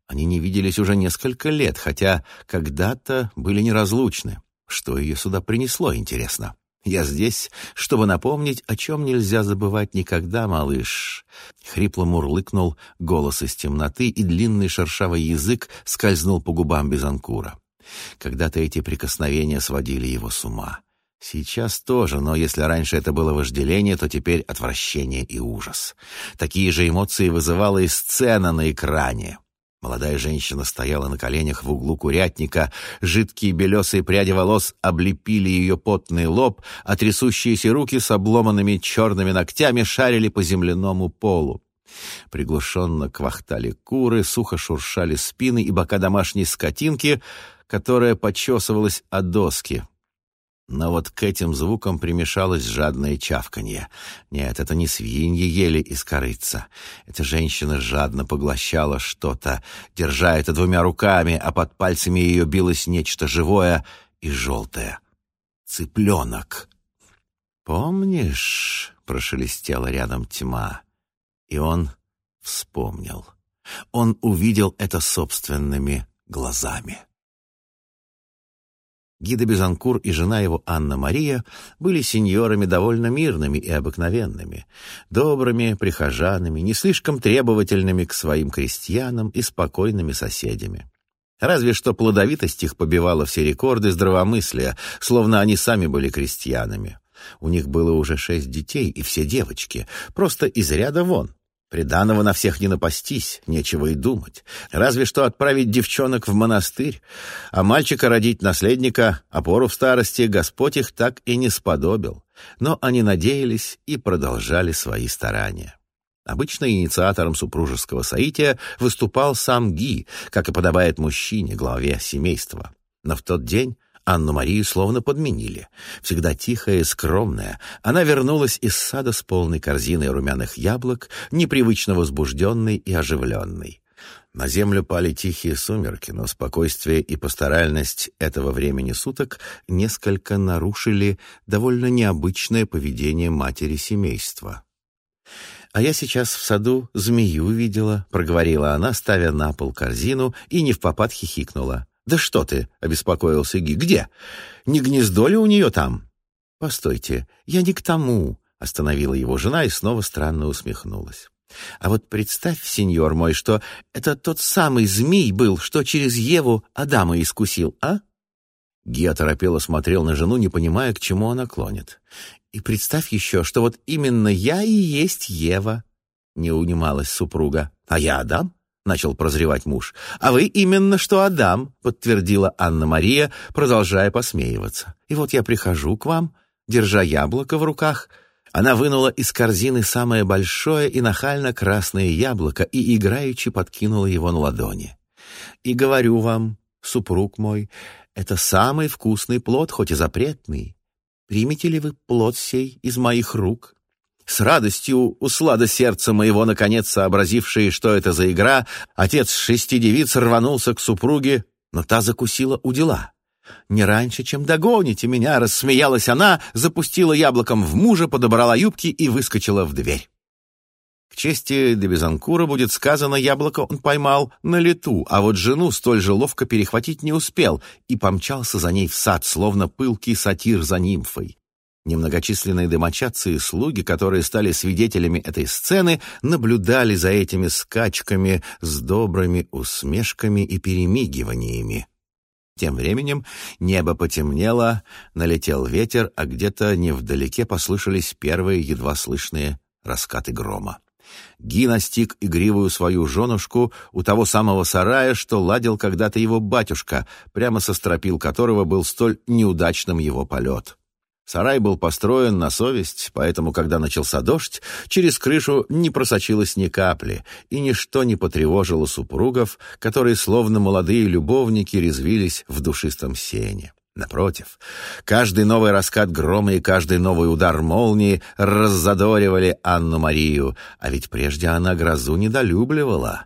Они не виделись уже несколько лет, хотя когда-то были неразлучны. Что ее сюда принесло, интересно? Я здесь, чтобы напомнить, о чем нельзя забывать никогда, малыш. Хрипло мурлыкнул голос из темноты, и длинный шершавый язык скользнул по губам Безанкура. Когда-то эти прикосновения сводили его с ума. Сейчас тоже, но если раньше это было вожделение, то теперь отвращение и ужас. Такие же эмоции вызывала и сцена на экране. Молодая женщина стояла на коленях в углу курятника, жидкие белесые пряди волос облепили ее потный лоб, а трясущиеся руки с обломанными черными ногтями шарили по земляному полу. Приглушенно квахтали куры, сухо шуршали спины и бока домашней скотинки, которая почесывалась от доски. Но вот к этим звукам примешалось жадное чавканье. Нет, это не свиньи ели из корыца. Эта женщина жадно поглощала что-то, держа это двумя руками, а под пальцами ее билось нечто живое и желтое. Цыпленок. «Помнишь?» — прошелестела рядом тьма. И он вспомнил. Он увидел это собственными глазами. Гида Безанкур и жена его Анна-Мария были сеньорами довольно мирными и обыкновенными, добрыми прихожанами, не слишком требовательными к своим крестьянам и спокойными соседями. Разве что плодовитость их побивала все рекорды здравомыслия, словно они сами были крестьянами. У них было уже шесть детей, и все девочки, просто из ряда вон. Приданого на всех не напастись, нечего и думать. Разве что отправить девчонок в монастырь, а мальчика родить наследника, опору в старости, Господь их так и не сподобил. Но они надеялись и продолжали свои старания. Обычно инициатором супружеского соития выступал сам Ги, как и подобает мужчине, главе семейства. Но в тот день Анну-Марию словно подменили. Всегда тихая и скромная, она вернулась из сада с полной корзиной румяных яблок, непривычно возбужденной и оживленной. На землю пали тихие сумерки, но спокойствие и пасторальность этого времени суток несколько нарушили довольно необычное поведение матери семейства. «А я сейчас в саду змею видела», — проговорила она, ставя на пол корзину, и не в попад хихикнула. «Да что ты!» — обеспокоился Ги. «Где? Не гнездо ли у нее там?» «Постойте, я не к тому!» — остановила его жена и снова странно усмехнулась. «А вот представь, сеньор мой, что это тот самый змей был, что через Еву Адама искусил, а?» Ги оторопело смотрел на жену, не понимая, к чему она клонит. «И представь еще, что вот именно я и есть Ева!» — не унималась супруга. «А я Адам?» — начал прозревать муж. «А вы именно что Адам», — подтвердила Анна-Мария, продолжая посмеиваться. «И вот я прихожу к вам, держа яблоко в руках». Она вынула из корзины самое большое и нахально красное яблоко и играючи подкинула его на ладони. «И говорю вам, супруг мой, это самый вкусный плод, хоть и запретный. Примете ли вы плод сей из моих рук?» С радостью услада сердца моего, наконец сообразившие, что это за игра, отец шести девиц рванулся к супруге, но та закусила у дела. «Не раньше, чем догоните меня!» — рассмеялась она, запустила яблоком в мужа, подобрала юбки и выскочила в дверь. К чести Дебезанкура будет сказано, яблоко он поймал на лету, а вот жену столь же ловко перехватить не успел и помчался за ней в сад, словно пылкий сатир за нимфой. Немногочисленные домочадцы и слуги, которые стали свидетелями этой сцены, наблюдали за этими скачками с добрыми усмешками и перемигиваниями. Тем временем небо потемнело, налетел ветер, а где-то невдалеке послышались первые едва слышные раскаты грома. Ги настиг игривую свою женушку у того самого сарая, что ладил когда-то его батюшка, прямо со стропил которого был столь неудачным его полет. Сарай был построен на совесть, поэтому, когда начался дождь, через крышу не просочилось ни капли, и ничто не потревожило супругов, которые, словно молодые любовники, резвились в душистом сене. Напротив, каждый новый раскат грома и каждый новый удар молнии раззадоривали Анну-Марию, а ведь прежде она грозу недолюбливала.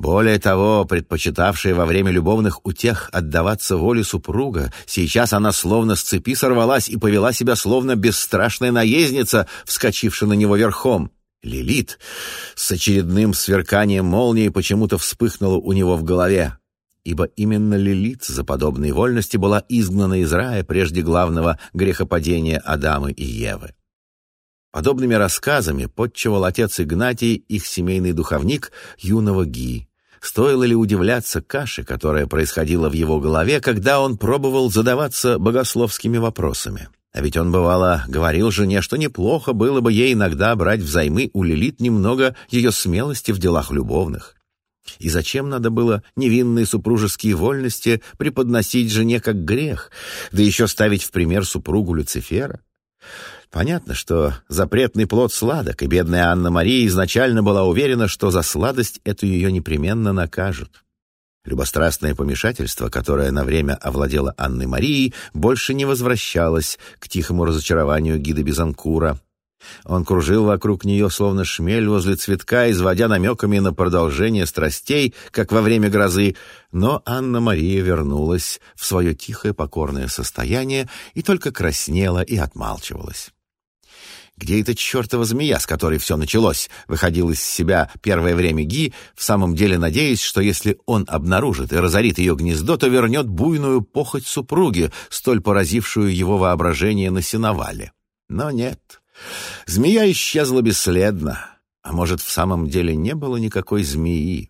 Более того, предпочитавшая во время любовных утех отдаваться воле супруга, сейчас она словно с цепи сорвалась и повела себя словно бесстрашная наездница, вскочившая на него верхом. Лилит с очередным сверканием молнии почему-то вспыхнула у него в голове, ибо именно Лилит за подобные вольности была изгнана из рая прежде главного грехопадения Адама и Евы. Подобными рассказами подчевал отец Игнатий, их семейный духовник, юного Ги. Стоило ли удивляться каше, которая происходила в его голове, когда он пробовал задаваться богословскими вопросами? А ведь он, бывало, говорил жене, что неплохо было бы ей иногда брать взаймы у Лилит немного ее смелости в делах любовных. И зачем надо было невинные супружеские вольности преподносить жене как грех, да еще ставить в пример супругу Люцифера? Понятно, что запретный плод сладок, и бедная Анна-Мария изначально была уверена, что за сладость эту ее непременно накажут. Любострастное помешательство, которое на время овладело Анной Марией, больше не возвращалось к тихому разочарованию гида Безанкура. Он кружил вокруг нее, словно шмель возле цветка, изводя намеками на продолжение страстей, как во время грозы, но Анна-Мария вернулась в свое тихое покорное состояние и только краснела и отмалчивалась. «Где эта чертова змея, с которой все началось?» Выходил из себя первое время Ги, в самом деле надеясь, что если он обнаружит и разорит ее гнездо, то вернет буйную похоть супруги, столь поразившую его воображение на сеновале. Но нет. Змея исчезла бесследно. А может, в самом деле не было никакой змеи?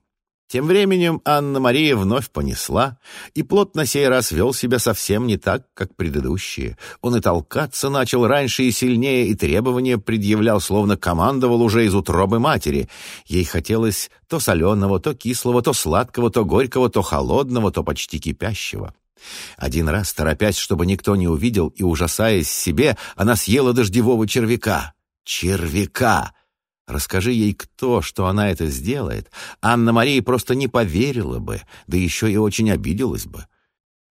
Тем временем Анна-Мария вновь понесла, и плод на сей раз вел себя совсем не так, как предыдущие. Он и толкаться начал раньше и сильнее, и требования предъявлял, словно командовал уже из утробы матери. Ей хотелось то соленого, то кислого, то сладкого, то горького, то холодного, то почти кипящего. Один раз, торопясь, чтобы никто не увидел, и ужасаясь себе, она съела дождевого червяка. Червяка! Расскажи ей кто, что она это сделает, Анна-Мария просто не поверила бы, да еще и очень обиделась бы.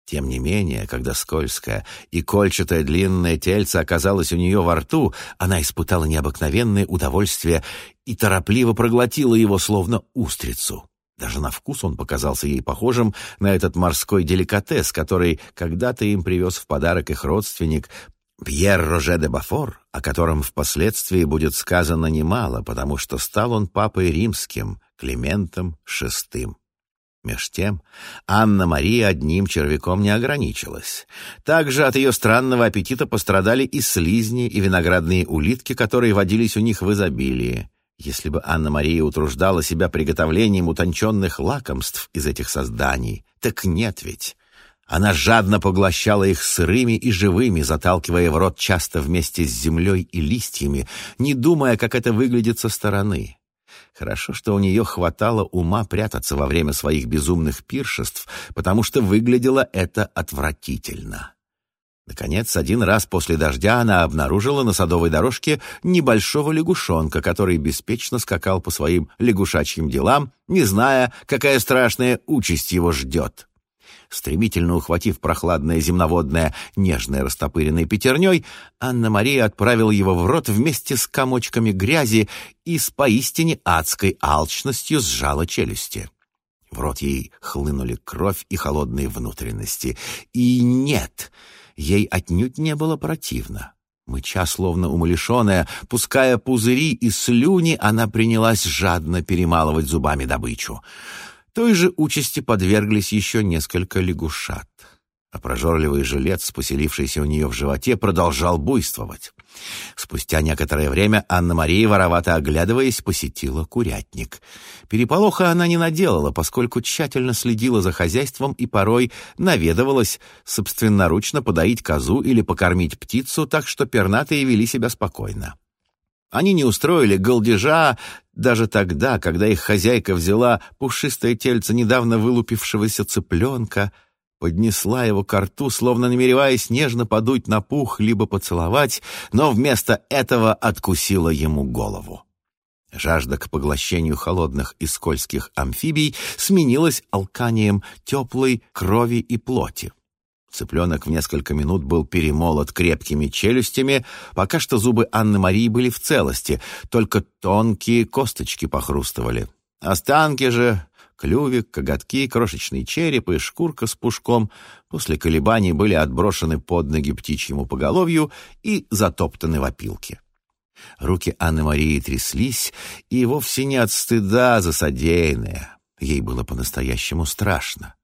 Тем не менее, когда скользкое и кольчатое длинное тельце оказалось у нее во рту, она испытала необыкновенное удовольствие и торопливо проглотила его, словно устрицу. Даже на вкус он показался ей похожим на этот морской деликатес, который когда-то им привез в подарок их родственник Пьер Роже де Бафор, о котором впоследствии будет сказано немало, потому что стал он папой римским, Климентом VI. Меж тем, Анна-Мария одним червяком не ограничилась. Также от ее странного аппетита пострадали и слизни, и виноградные улитки, которые водились у них в изобилии. Если бы Анна-Мария утруждала себя приготовлением утонченных лакомств из этих созданий, так нет ведь. Она жадно поглощала их сырыми и живыми, заталкивая в рот часто вместе с землей и листьями, не думая, как это выглядит со стороны. Хорошо, что у нее хватало ума прятаться во время своих безумных пиршеств, потому что выглядело это отвратительно. Наконец, один раз после дождя она обнаружила на садовой дорожке небольшого лягушонка, который беспечно скакал по своим лягушачьим делам, не зная, какая страшная участь его ждет. Стремительно ухватив прохладное земноводное, нежное растопыренной пятерней, Анна-Мария отправила его в рот вместе с комочками грязи и с поистине адской алчностью сжала челюсти. В рот ей хлынули кровь и холодные внутренности. И нет, ей отнюдь не было противно. Мыча, словно умалишенная, пуская пузыри и слюни, она принялась жадно перемалывать зубами добычу. Той же участи подверглись еще несколько лягушат. А прожорливый жилец, поселившийся у нее в животе, продолжал буйствовать. Спустя некоторое время Анна-Мария, воровато оглядываясь, посетила курятник. Переполоха она не наделала, поскольку тщательно следила за хозяйством и порой наведывалась собственноручно подоить козу или покормить птицу, так что пернатые вели себя спокойно. Они не устроили голдежа даже тогда, когда их хозяйка взяла пушистое тельце недавно вылупившегося цыпленка, поднесла его к рту, словно намереваясь нежно подуть на пух, либо поцеловать, но вместо этого откусила ему голову. Жажда к поглощению холодных и скользких амфибий сменилась алканием теплой крови и плоти. Цыпленок в несколько минут был перемолот крепкими челюстями, пока что зубы Анны-Марии были в целости, только тонкие косточки похрустывали. Останки же, клювик, коготки, крошечный череп и шкурка с пушком после колебаний были отброшены под ноги птичьему поголовью и затоптаны в опилки. Руки Анны-Марии тряслись, и вовсе не от стыда за содеянное. Ей было по-настоящему страшно.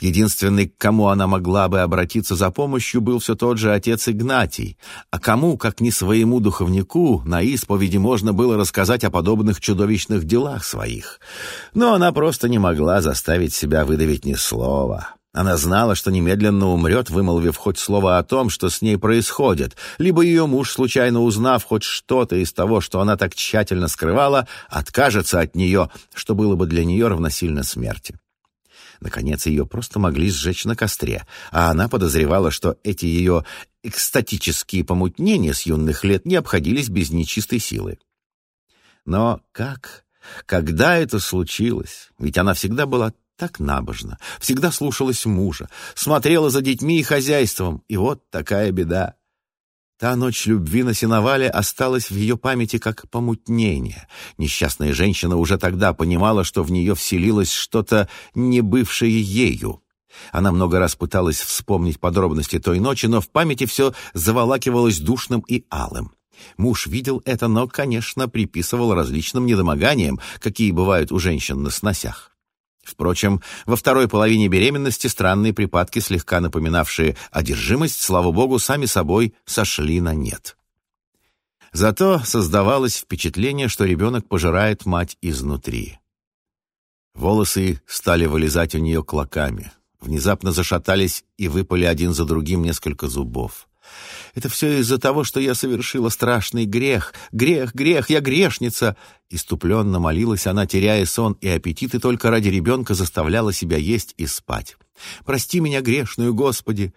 Единственный, к кому она могла бы обратиться за помощью, был все тот же отец Игнатий. А кому, как не своему духовнику, на исповеди можно было рассказать о подобных чудовищных делах своих. Но она просто не могла заставить себя выдавить ни слова. Она знала, что немедленно умрет, вымолвив хоть слово о том, что с ней происходит, либо ее муж, случайно узнав хоть что-то из того, что она так тщательно скрывала, откажется от нее, что было бы для нее равносильно смерти. Наконец, ее просто могли сжечь на костре, а она подозревала, что эти ее экстатические помутнения с юных лет не обходились без нечистой силы. Но как? Когда это случилось? Ведь она всегда была так набожна, всегда слушалась мужа, смотрела за детьми и хозяйством, и вот такая беда. Та ночь любви на сеновале осталась в ее памяти как помутнение. Несчастная женщина уже тогда понимала, что в нее вселилось что-то, не бывшее ею. Она много раз пыталась вспомнить подробности той ночи, но в памяти все заволакивалось душным и алым. Муж видел это, но, конечно, приписывал различным недомоганиям, какие бывают у женщин на сносях. Впрочем, во второй половине беременности странные припадки, слегка напоминавшие одержимость, слава богу, сами собой сошли на нет. Зато создавалось впечатление, что ребенок пожирает мать изнутри. Волосы стали вылезать у нее клоками. Внезапно зашатались и выпали один за другим несколько зубов. Это все из-за того, что я совершила страшный грех. Грех, грех, я грешница!» Иступленно молилась она, теряя сон и аппетит, и только ради ребенка заставляла себя есть и спать. «Прости меня, грешную, Господи!»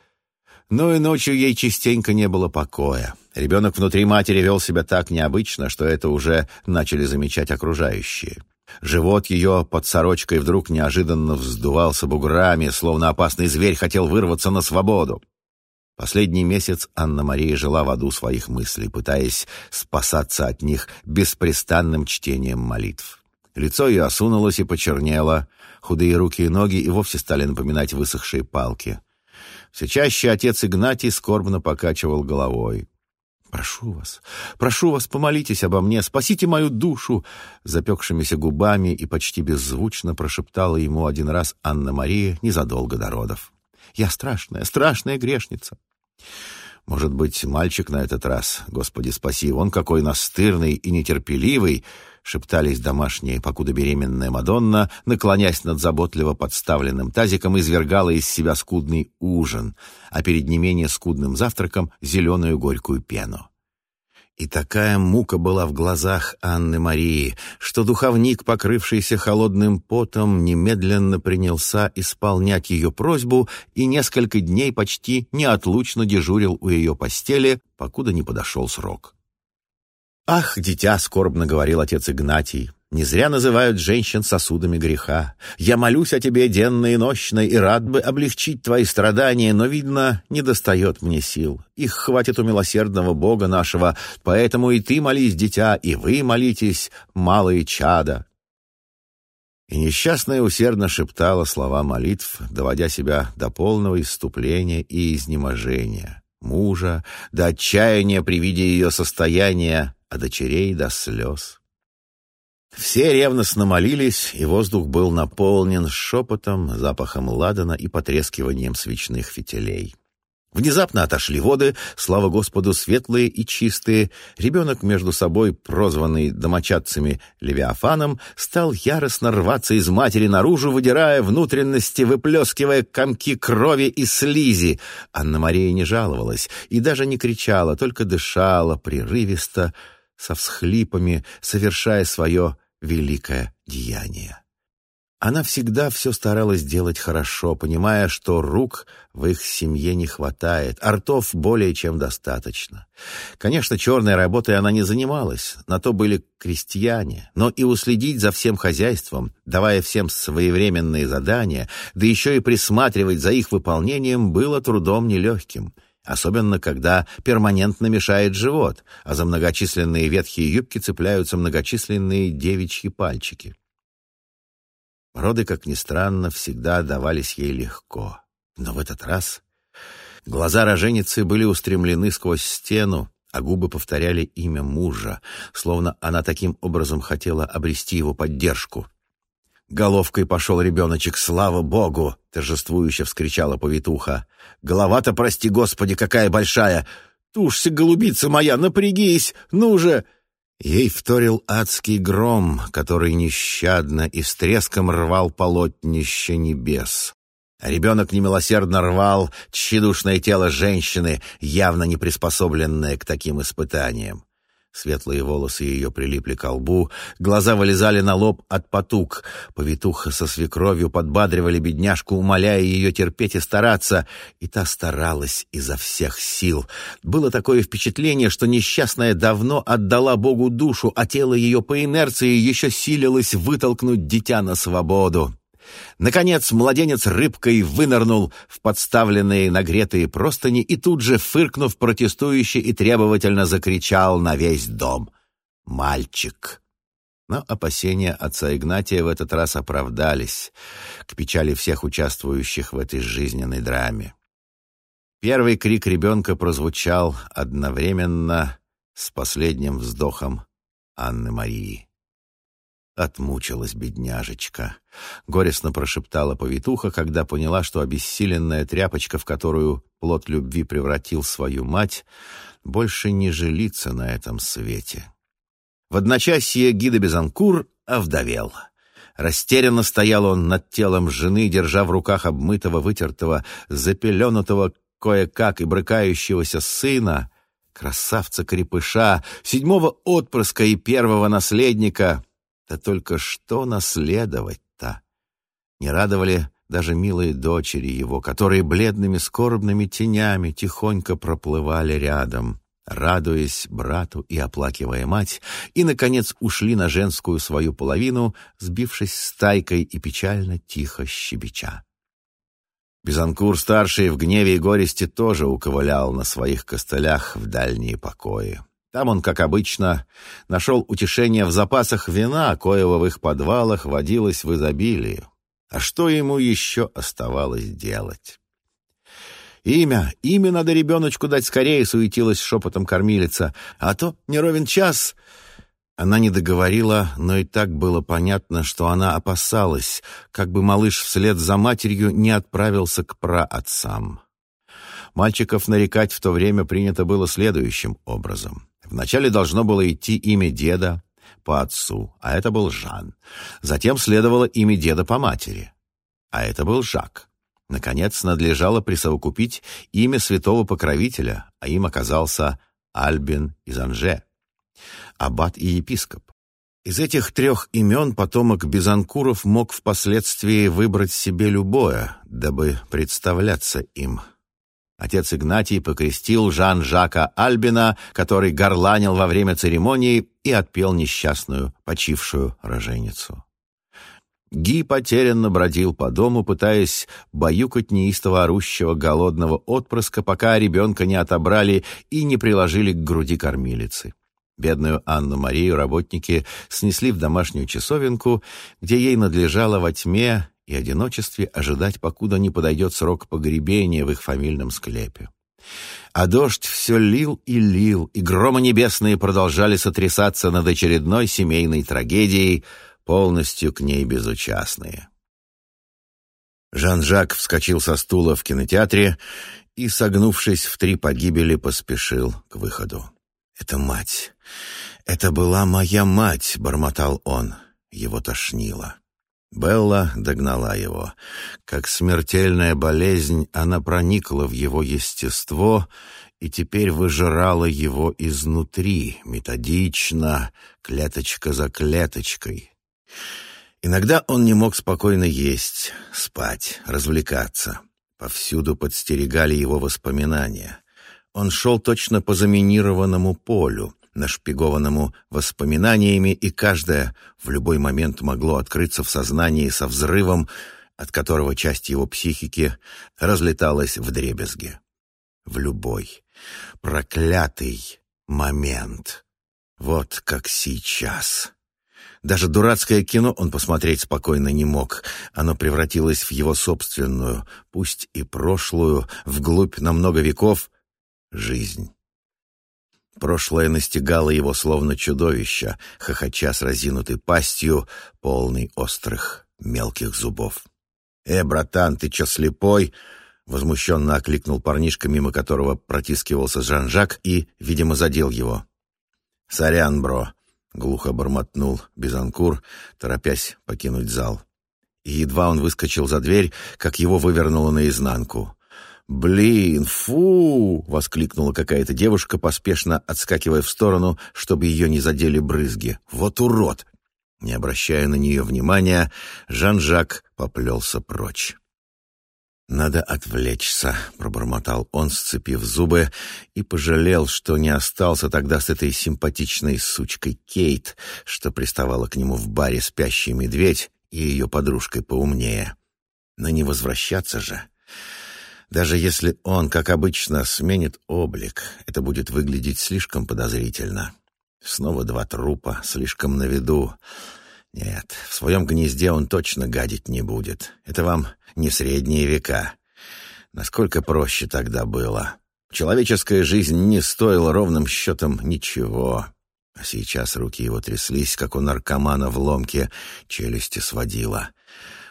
Но и ночью ей частенько не было покоя. Ребенок внутри матери вел себя так необычно, что это уже начали замечать окружающие. Живот ее под сорочкой вдруг неожиданно вздувался буграми, словно опасный зверь хотел вырваться на свободу. Последний месяц Анна-Мария жила в аду своих мыслей, пытаясь спасаться от них беспрестанным чтением молитв. Лицо ее осунулось и почернело, худые руки и ноги и вовсе стали напоминать высохшие палки. Все чаще отец Игнатий скорбно покачивал головой. «Прошу вас, прошу вас, помолитесь обо мне, спасите мою душу!» Запекшимися губами и почти беззвучно прошептала ему один раз Анна-Мария незадолго до родов. «Я страшная, страшная грешница. Может быть, мальчик на этот раз, Господи спаси, он какой настырный и нетерпеливый, шептались домашние, покуда беременная Мадонна, наклонясь над заботливо подставленным тазиком, извергала из себя скудный ужин, а перед не менее скудным завтраком зеленую горькую пену. И такая мука была в глазах Анны Марии, что духовник, покрывшийся холодным потом, немедленно принялся исполнять ее просьбу и несколько дней почти неотлучно дежурил у ее постели, покуда не подошел срок. «Ах, дитя!» — скорбно говорил отец Игнатий. Не зря называют женщин сосудами греха. Я молюсь о тебе денно и нощно и рад бы облегчить твои страдания, но, видно, не достает мне сил. Их хватит у милосердного Бога нашего, поэтому и ты молись, дитя, и вы молитесь, малые чада». И несчастная усердно шептала слова молитв, доводя себя до полного исступления и изнеможения. Мужа, до отчаяния при виде ее состояния, а дочерей до слез. Все ревностно молились, и воздух был наполнен шепотом, запахом ладана и потрескиванием свечных фитилей. Внезапно отошли воды, слава Господу, светлые и чистые. Ребенок, между собой прозванный домочадцами Левиафаном, стал яростно рваться из матери наружу, выдирая внутренности, выплескивая комки крови и слизи. Анна-Мария не жаловалась и даже не кричала, только дышала прерывисто, со всхлипами, совершая свое великое деяние. Она всегда все старалась делать хорошо, понимая, что рук в их семье не хватает, а ртов более чем достаточно. Конечно, черной работой она не занималась, на то были крестьяне, но и уследить за всем хозяйством, давая всем своевременные задания, да еще и присматривать за их выполнением было трудом нелегким — особенно когда перманентно мешает живот, а за многочисленные ветхие юбки цепляются многочисленные девичьи пальчики. Роды, как ни странно, всегда давались ей легко. Но в этот раз глаза роженицы были устремлены сквозь стену, а губы повторяли имя мужа, словно она таким образом хотела обрести его поддержку. Головкой пошел ребеночек, слава богу! Торжествующе вскричала повитуха. Голова-то, прости господи, какая большая! Тушься, голубица моя, напрягись! Ну же! Ей вторил адский гром, который нещадно и с треском рвал полотнище небес. Ребенок немилосердно рвал тщедушное тело женщины, явно не приспособленное к таким испытаниям. Светлые волосы ее прилипли к лбу, глаза вылезали на лоб от потуг. Повитуха со свекровью подбадривали бедняжку, умоляя ее терпеть и стараться. И та старалась изо всех сил. Было такое впечатление, что несчастная давно отдала Богу душу, а тело ее по инерции еще силилось вытолкнуть дитя на свободу. Наконец младенец рыбкой вынырнул в подставленные нагретые простыни и тут же, фыркнув протестующе и требовательно закричал на весь дом. «Мальчик!» Но опасения отца Игнатия в этот раз оправдались, к печали всех участвующих в этой жизненной драме. Первый крик ребенка прозвучал одновременно с последним вздохом Анны Марии. Отмучилась бедняжечка. Горестно прошептала повитуха, когда поняла, что обессиленная тряпочка, в которую плод любви превратил свою мать, больше не жилится на этом свете. В одночасье гида Безанкур овдовел. Растерянно стоял он над телом жены, держа в руках обмытого, вытертого, запеленутого кое-как и брыкающегося сына, красавца-крепыша, седьмого отпрыска и первого наследника. Да только что наследовать-то? Не радовали даже милые дочери его, которые бледными скорбными тенями тихонько проплывали рядом, радуясь брату и оплакивая мать, и, наконец, ушли на женскую свою половину, сбившись стайкой и печально тихо щебеча. Безанкур-старший в гневе и горести тоже уковылял на своих костылях в дальние покои. Там он, как обычно, нашел утешение в запасах вина, коего в их подвалах водилось в изобилии. А что ему еще оставалось делать? «Имя, имя надо ребеночку дать скорее», — суетилась шепотом кормилица. «А то не ровен час». Она не договорила, но и так было понятно, что она опасалась, как бы малыш вслед за матерью не отправился к праотцам. Мальчиков нарекать в то время принято было следующим образом. Вначале должно было идти имя деда, по отцу, а это был Жан. Затем следовало имя деда по матери, а это был Жак. Наконец, надлежало присовокупить имя святого покровителя, а им оказался Альбин из Анже, аббат и епископ. Из этих трех имен потомок Бизанкуров мог впоследствии выбрать себе любое, дабы представляться им. Отец Игнатий покрестил Жан-Жака Альбина, который горланил во время церемонии и отпел несчастную, почившую роженицу. Ги потерянно бродил по дому, пытаясь баюкать неистово орущего голодного отпрыска, пока ребенка не отобрали и не приложили к груди кормилицы. Бедную Анну-Марию работники снесли в домашнюю часовенку, где ей надлежало во тьме и одиночестве ожидать, покуда не подойдет срок погребения в их фамильном склепе. А дождь все лил и лил, и громы небесные продолжали сотрясаться над очередной семейной трагедией, полностью к ней безучастные. Жан-Жак вскочил со стула в кинотеатре и, согнувшись в три погибели, поспешил к выходу. «Это мать! Это была моя мать!» — бормотал он. Его тошнило. Белла догнала его. Как смертельная болезнь, она проникла в его естество и теперь выжирала его изнутри, методично, клеточка за клеточкой. Иногда он не мог спокойно есть, спать, развлекаться. Повсюду подстерегали его воспоминания. Он шел точно по заминированному полю, нашпигованному воспоминаниями, и каждое в любой момент могло открыться в сознании со взрывом, от которого часть его психики разлеталась в дребезги. В любой проклятый момент. Вот как сейчас. Даже дурацкое кино он посмотреть спокойно не мог. Оно превратилось в его собственную, пусть и прошлую, вглубь на много веков, жизнь. Прошлое настигало его словно чудовище, хохоча с разинутой пастью, полной острых мелких зубов. «Э, братан, ты чё слепой?» Возмущенно окликнул парнишка, мимо которого протискивался Жан-Жак и, видимо, задел его. «Сорян, бро», — глухо бормотнул Бизанкур, торопясь покинуть зал. И едва он выскочил за дверь, как его вывернуло наизнанку. «Блин, фу!» — воскликнула какая-то девушка, поспешно отскакивая в сторону, чтобы ее не задели брызги. «Вот урод!» Не обращая на нее внимания, Жан-Жак поплелся прочь. «Надо отвлечься», — пробормотал он, сцепив зубы, и пожалел, что не остался тогда с этой симпатичной сучкой Кейт, что приставала к нему в баре спящий медведь и ее подружкой поумнее. Но не возвращаться же. Даже если он, как обычно, сменит облик, это будет выглядеть слишком подозрительно. Снова два трупа, слишком на виду. Нет, в своем гнезде он точно гадить не будет. Это вам не средние века. Насколько проще тогда было. Человеческая жизнь не стоила ровным счетом ничего. А сейчас руки его тряслись, как у наркомана в ломке, челюсти сводила.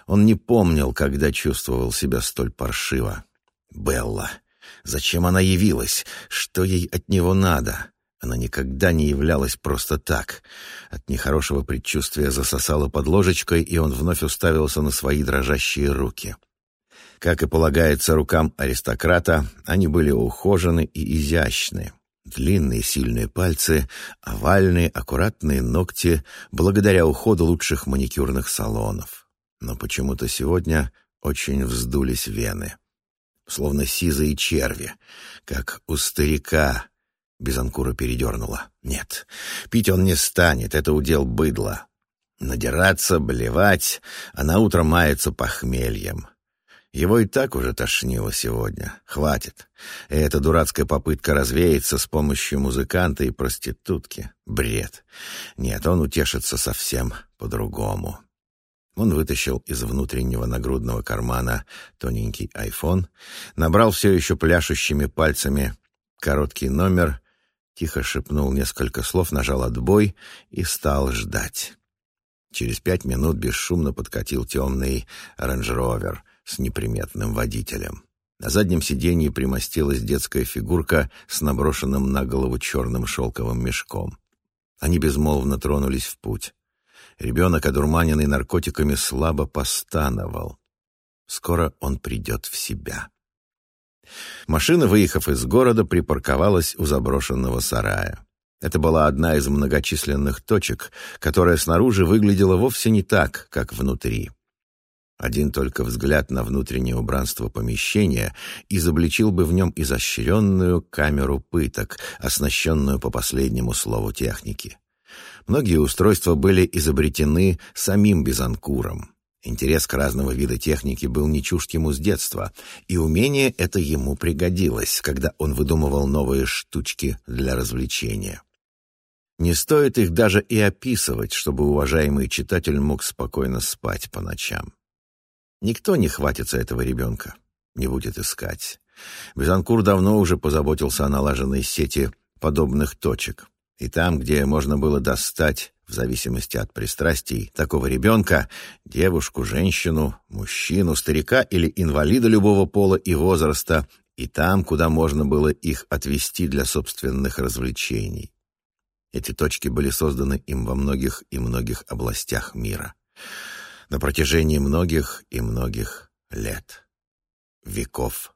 Он не помнил, когда чувствовал себя столь паршиво. Белла. Зачем она явилась? Что ей от него надо? Она никогда не являлась просто так. От нехорошего предчувствия засосала под ложечкой, и он вновь уставился на свои дрожащие руки. Как и полагается рукам аристократа, они были ухожены и изящны. Длинные сильные пальцы, овальные аккуратные ногти, благодаря уходу лучших маникюрных салонов. Но почему-то сегодня очень вздулись вены. Словно сизые черви, как у старика. Безанкура передернула. Нет, пить он не станет, это удел быдла. Надираться, блевать, а на утро мается похмельем. Его и так уже тошнило сегодня. Хватит. И эта дурацкая попытка развеяться с помощью музыканта и проститутки. Бред. Нет, он утешится совсем по-другому. Он вытащил из внутреннего нагрудного кармана тоненький айфон, набрал все еще пляшущими пальцами короткий номер, тихо шепнул несколько слов, нажал отбой и стал ждать. Через пять минут бесшумно подкатил темный рейндж-ровер — с неприметным водителем. На заднем сиденье примостилась детская фигурка с наброшенным на голову черным шелковым мешком. Они безмолвно тронулись в путь. Ребенок, одурманенный наркотиками, слабо постановал. Скоро он придет в себя. Машина, выехав из города, припарковалась у заброшенного сарая. Это была одна из многочисленных точек, которая снаружи выглядела вовсе не так, как внутри. Один только взгляд на внутреннее убранство помещения изобличил бы в нем изощренную камеру пыток, оснащенную по последнему слову техники. Многие устройства были изобретены самим Бизанкуром. Интерес к разного вида техники был не чужд ему с детства, и умение это ему пригодилось, когда он выдумывал новые штучки для развлечения. Не стоит их даже и описывать, чтобы уважаемый читатель мог спокойно спать по ночам. Никто не хватится этого ребенка, не будет искать. Безанкур давно уже позаботился о налаженной сети подобных точек. И там, где можно было достать, в зависимости от пристрастий, такого ребенка, девушку, женщину, мужчину, старика или инвалида любого пола и возраста, и там, куда можно было их отвести для собственных развлечений. Эти точки были созданы им во многих и многих областях мира на протяжении многих и многих лет, веков.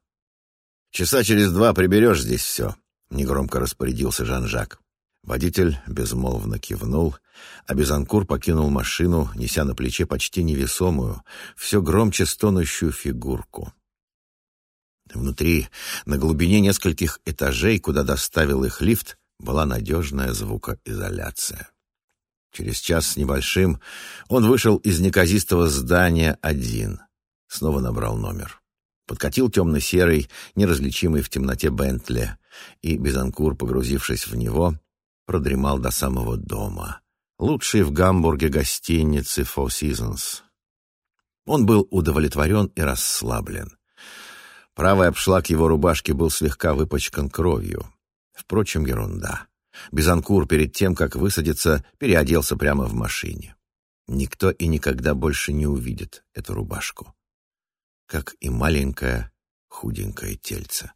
«Часа через два приберешь здесь все», — негромко распорядился Жан-Жак. Водитель безмолвно кивнул, а Безанкур покинул машину, неся на плече почти невесомую, все громче стонущую фигурку. Внутри, на глубине нескольких этажей, куда доставил их лифт, была надежная звукоизоляция. Через час с небольшим он вышел из неказистого здания один. Снова набрал номер. Подкатил темно-серый, неразличимый в темноте Бентли, и Безанкур, погрузившись в него, продремал до самого дома. Лучший в Гамбурге гостиницы Four Seasons. Он был удовлетворен и расслаблен. Правый обшлаг его рубашки был слегка выпачкан кровью. Впрочем, ерунда. Безанкур перед тем, как высадиться, переоделся прямо в машине. Никто и никогда больше не увидит эту рубашку. Как и маленькое худенькое тельце.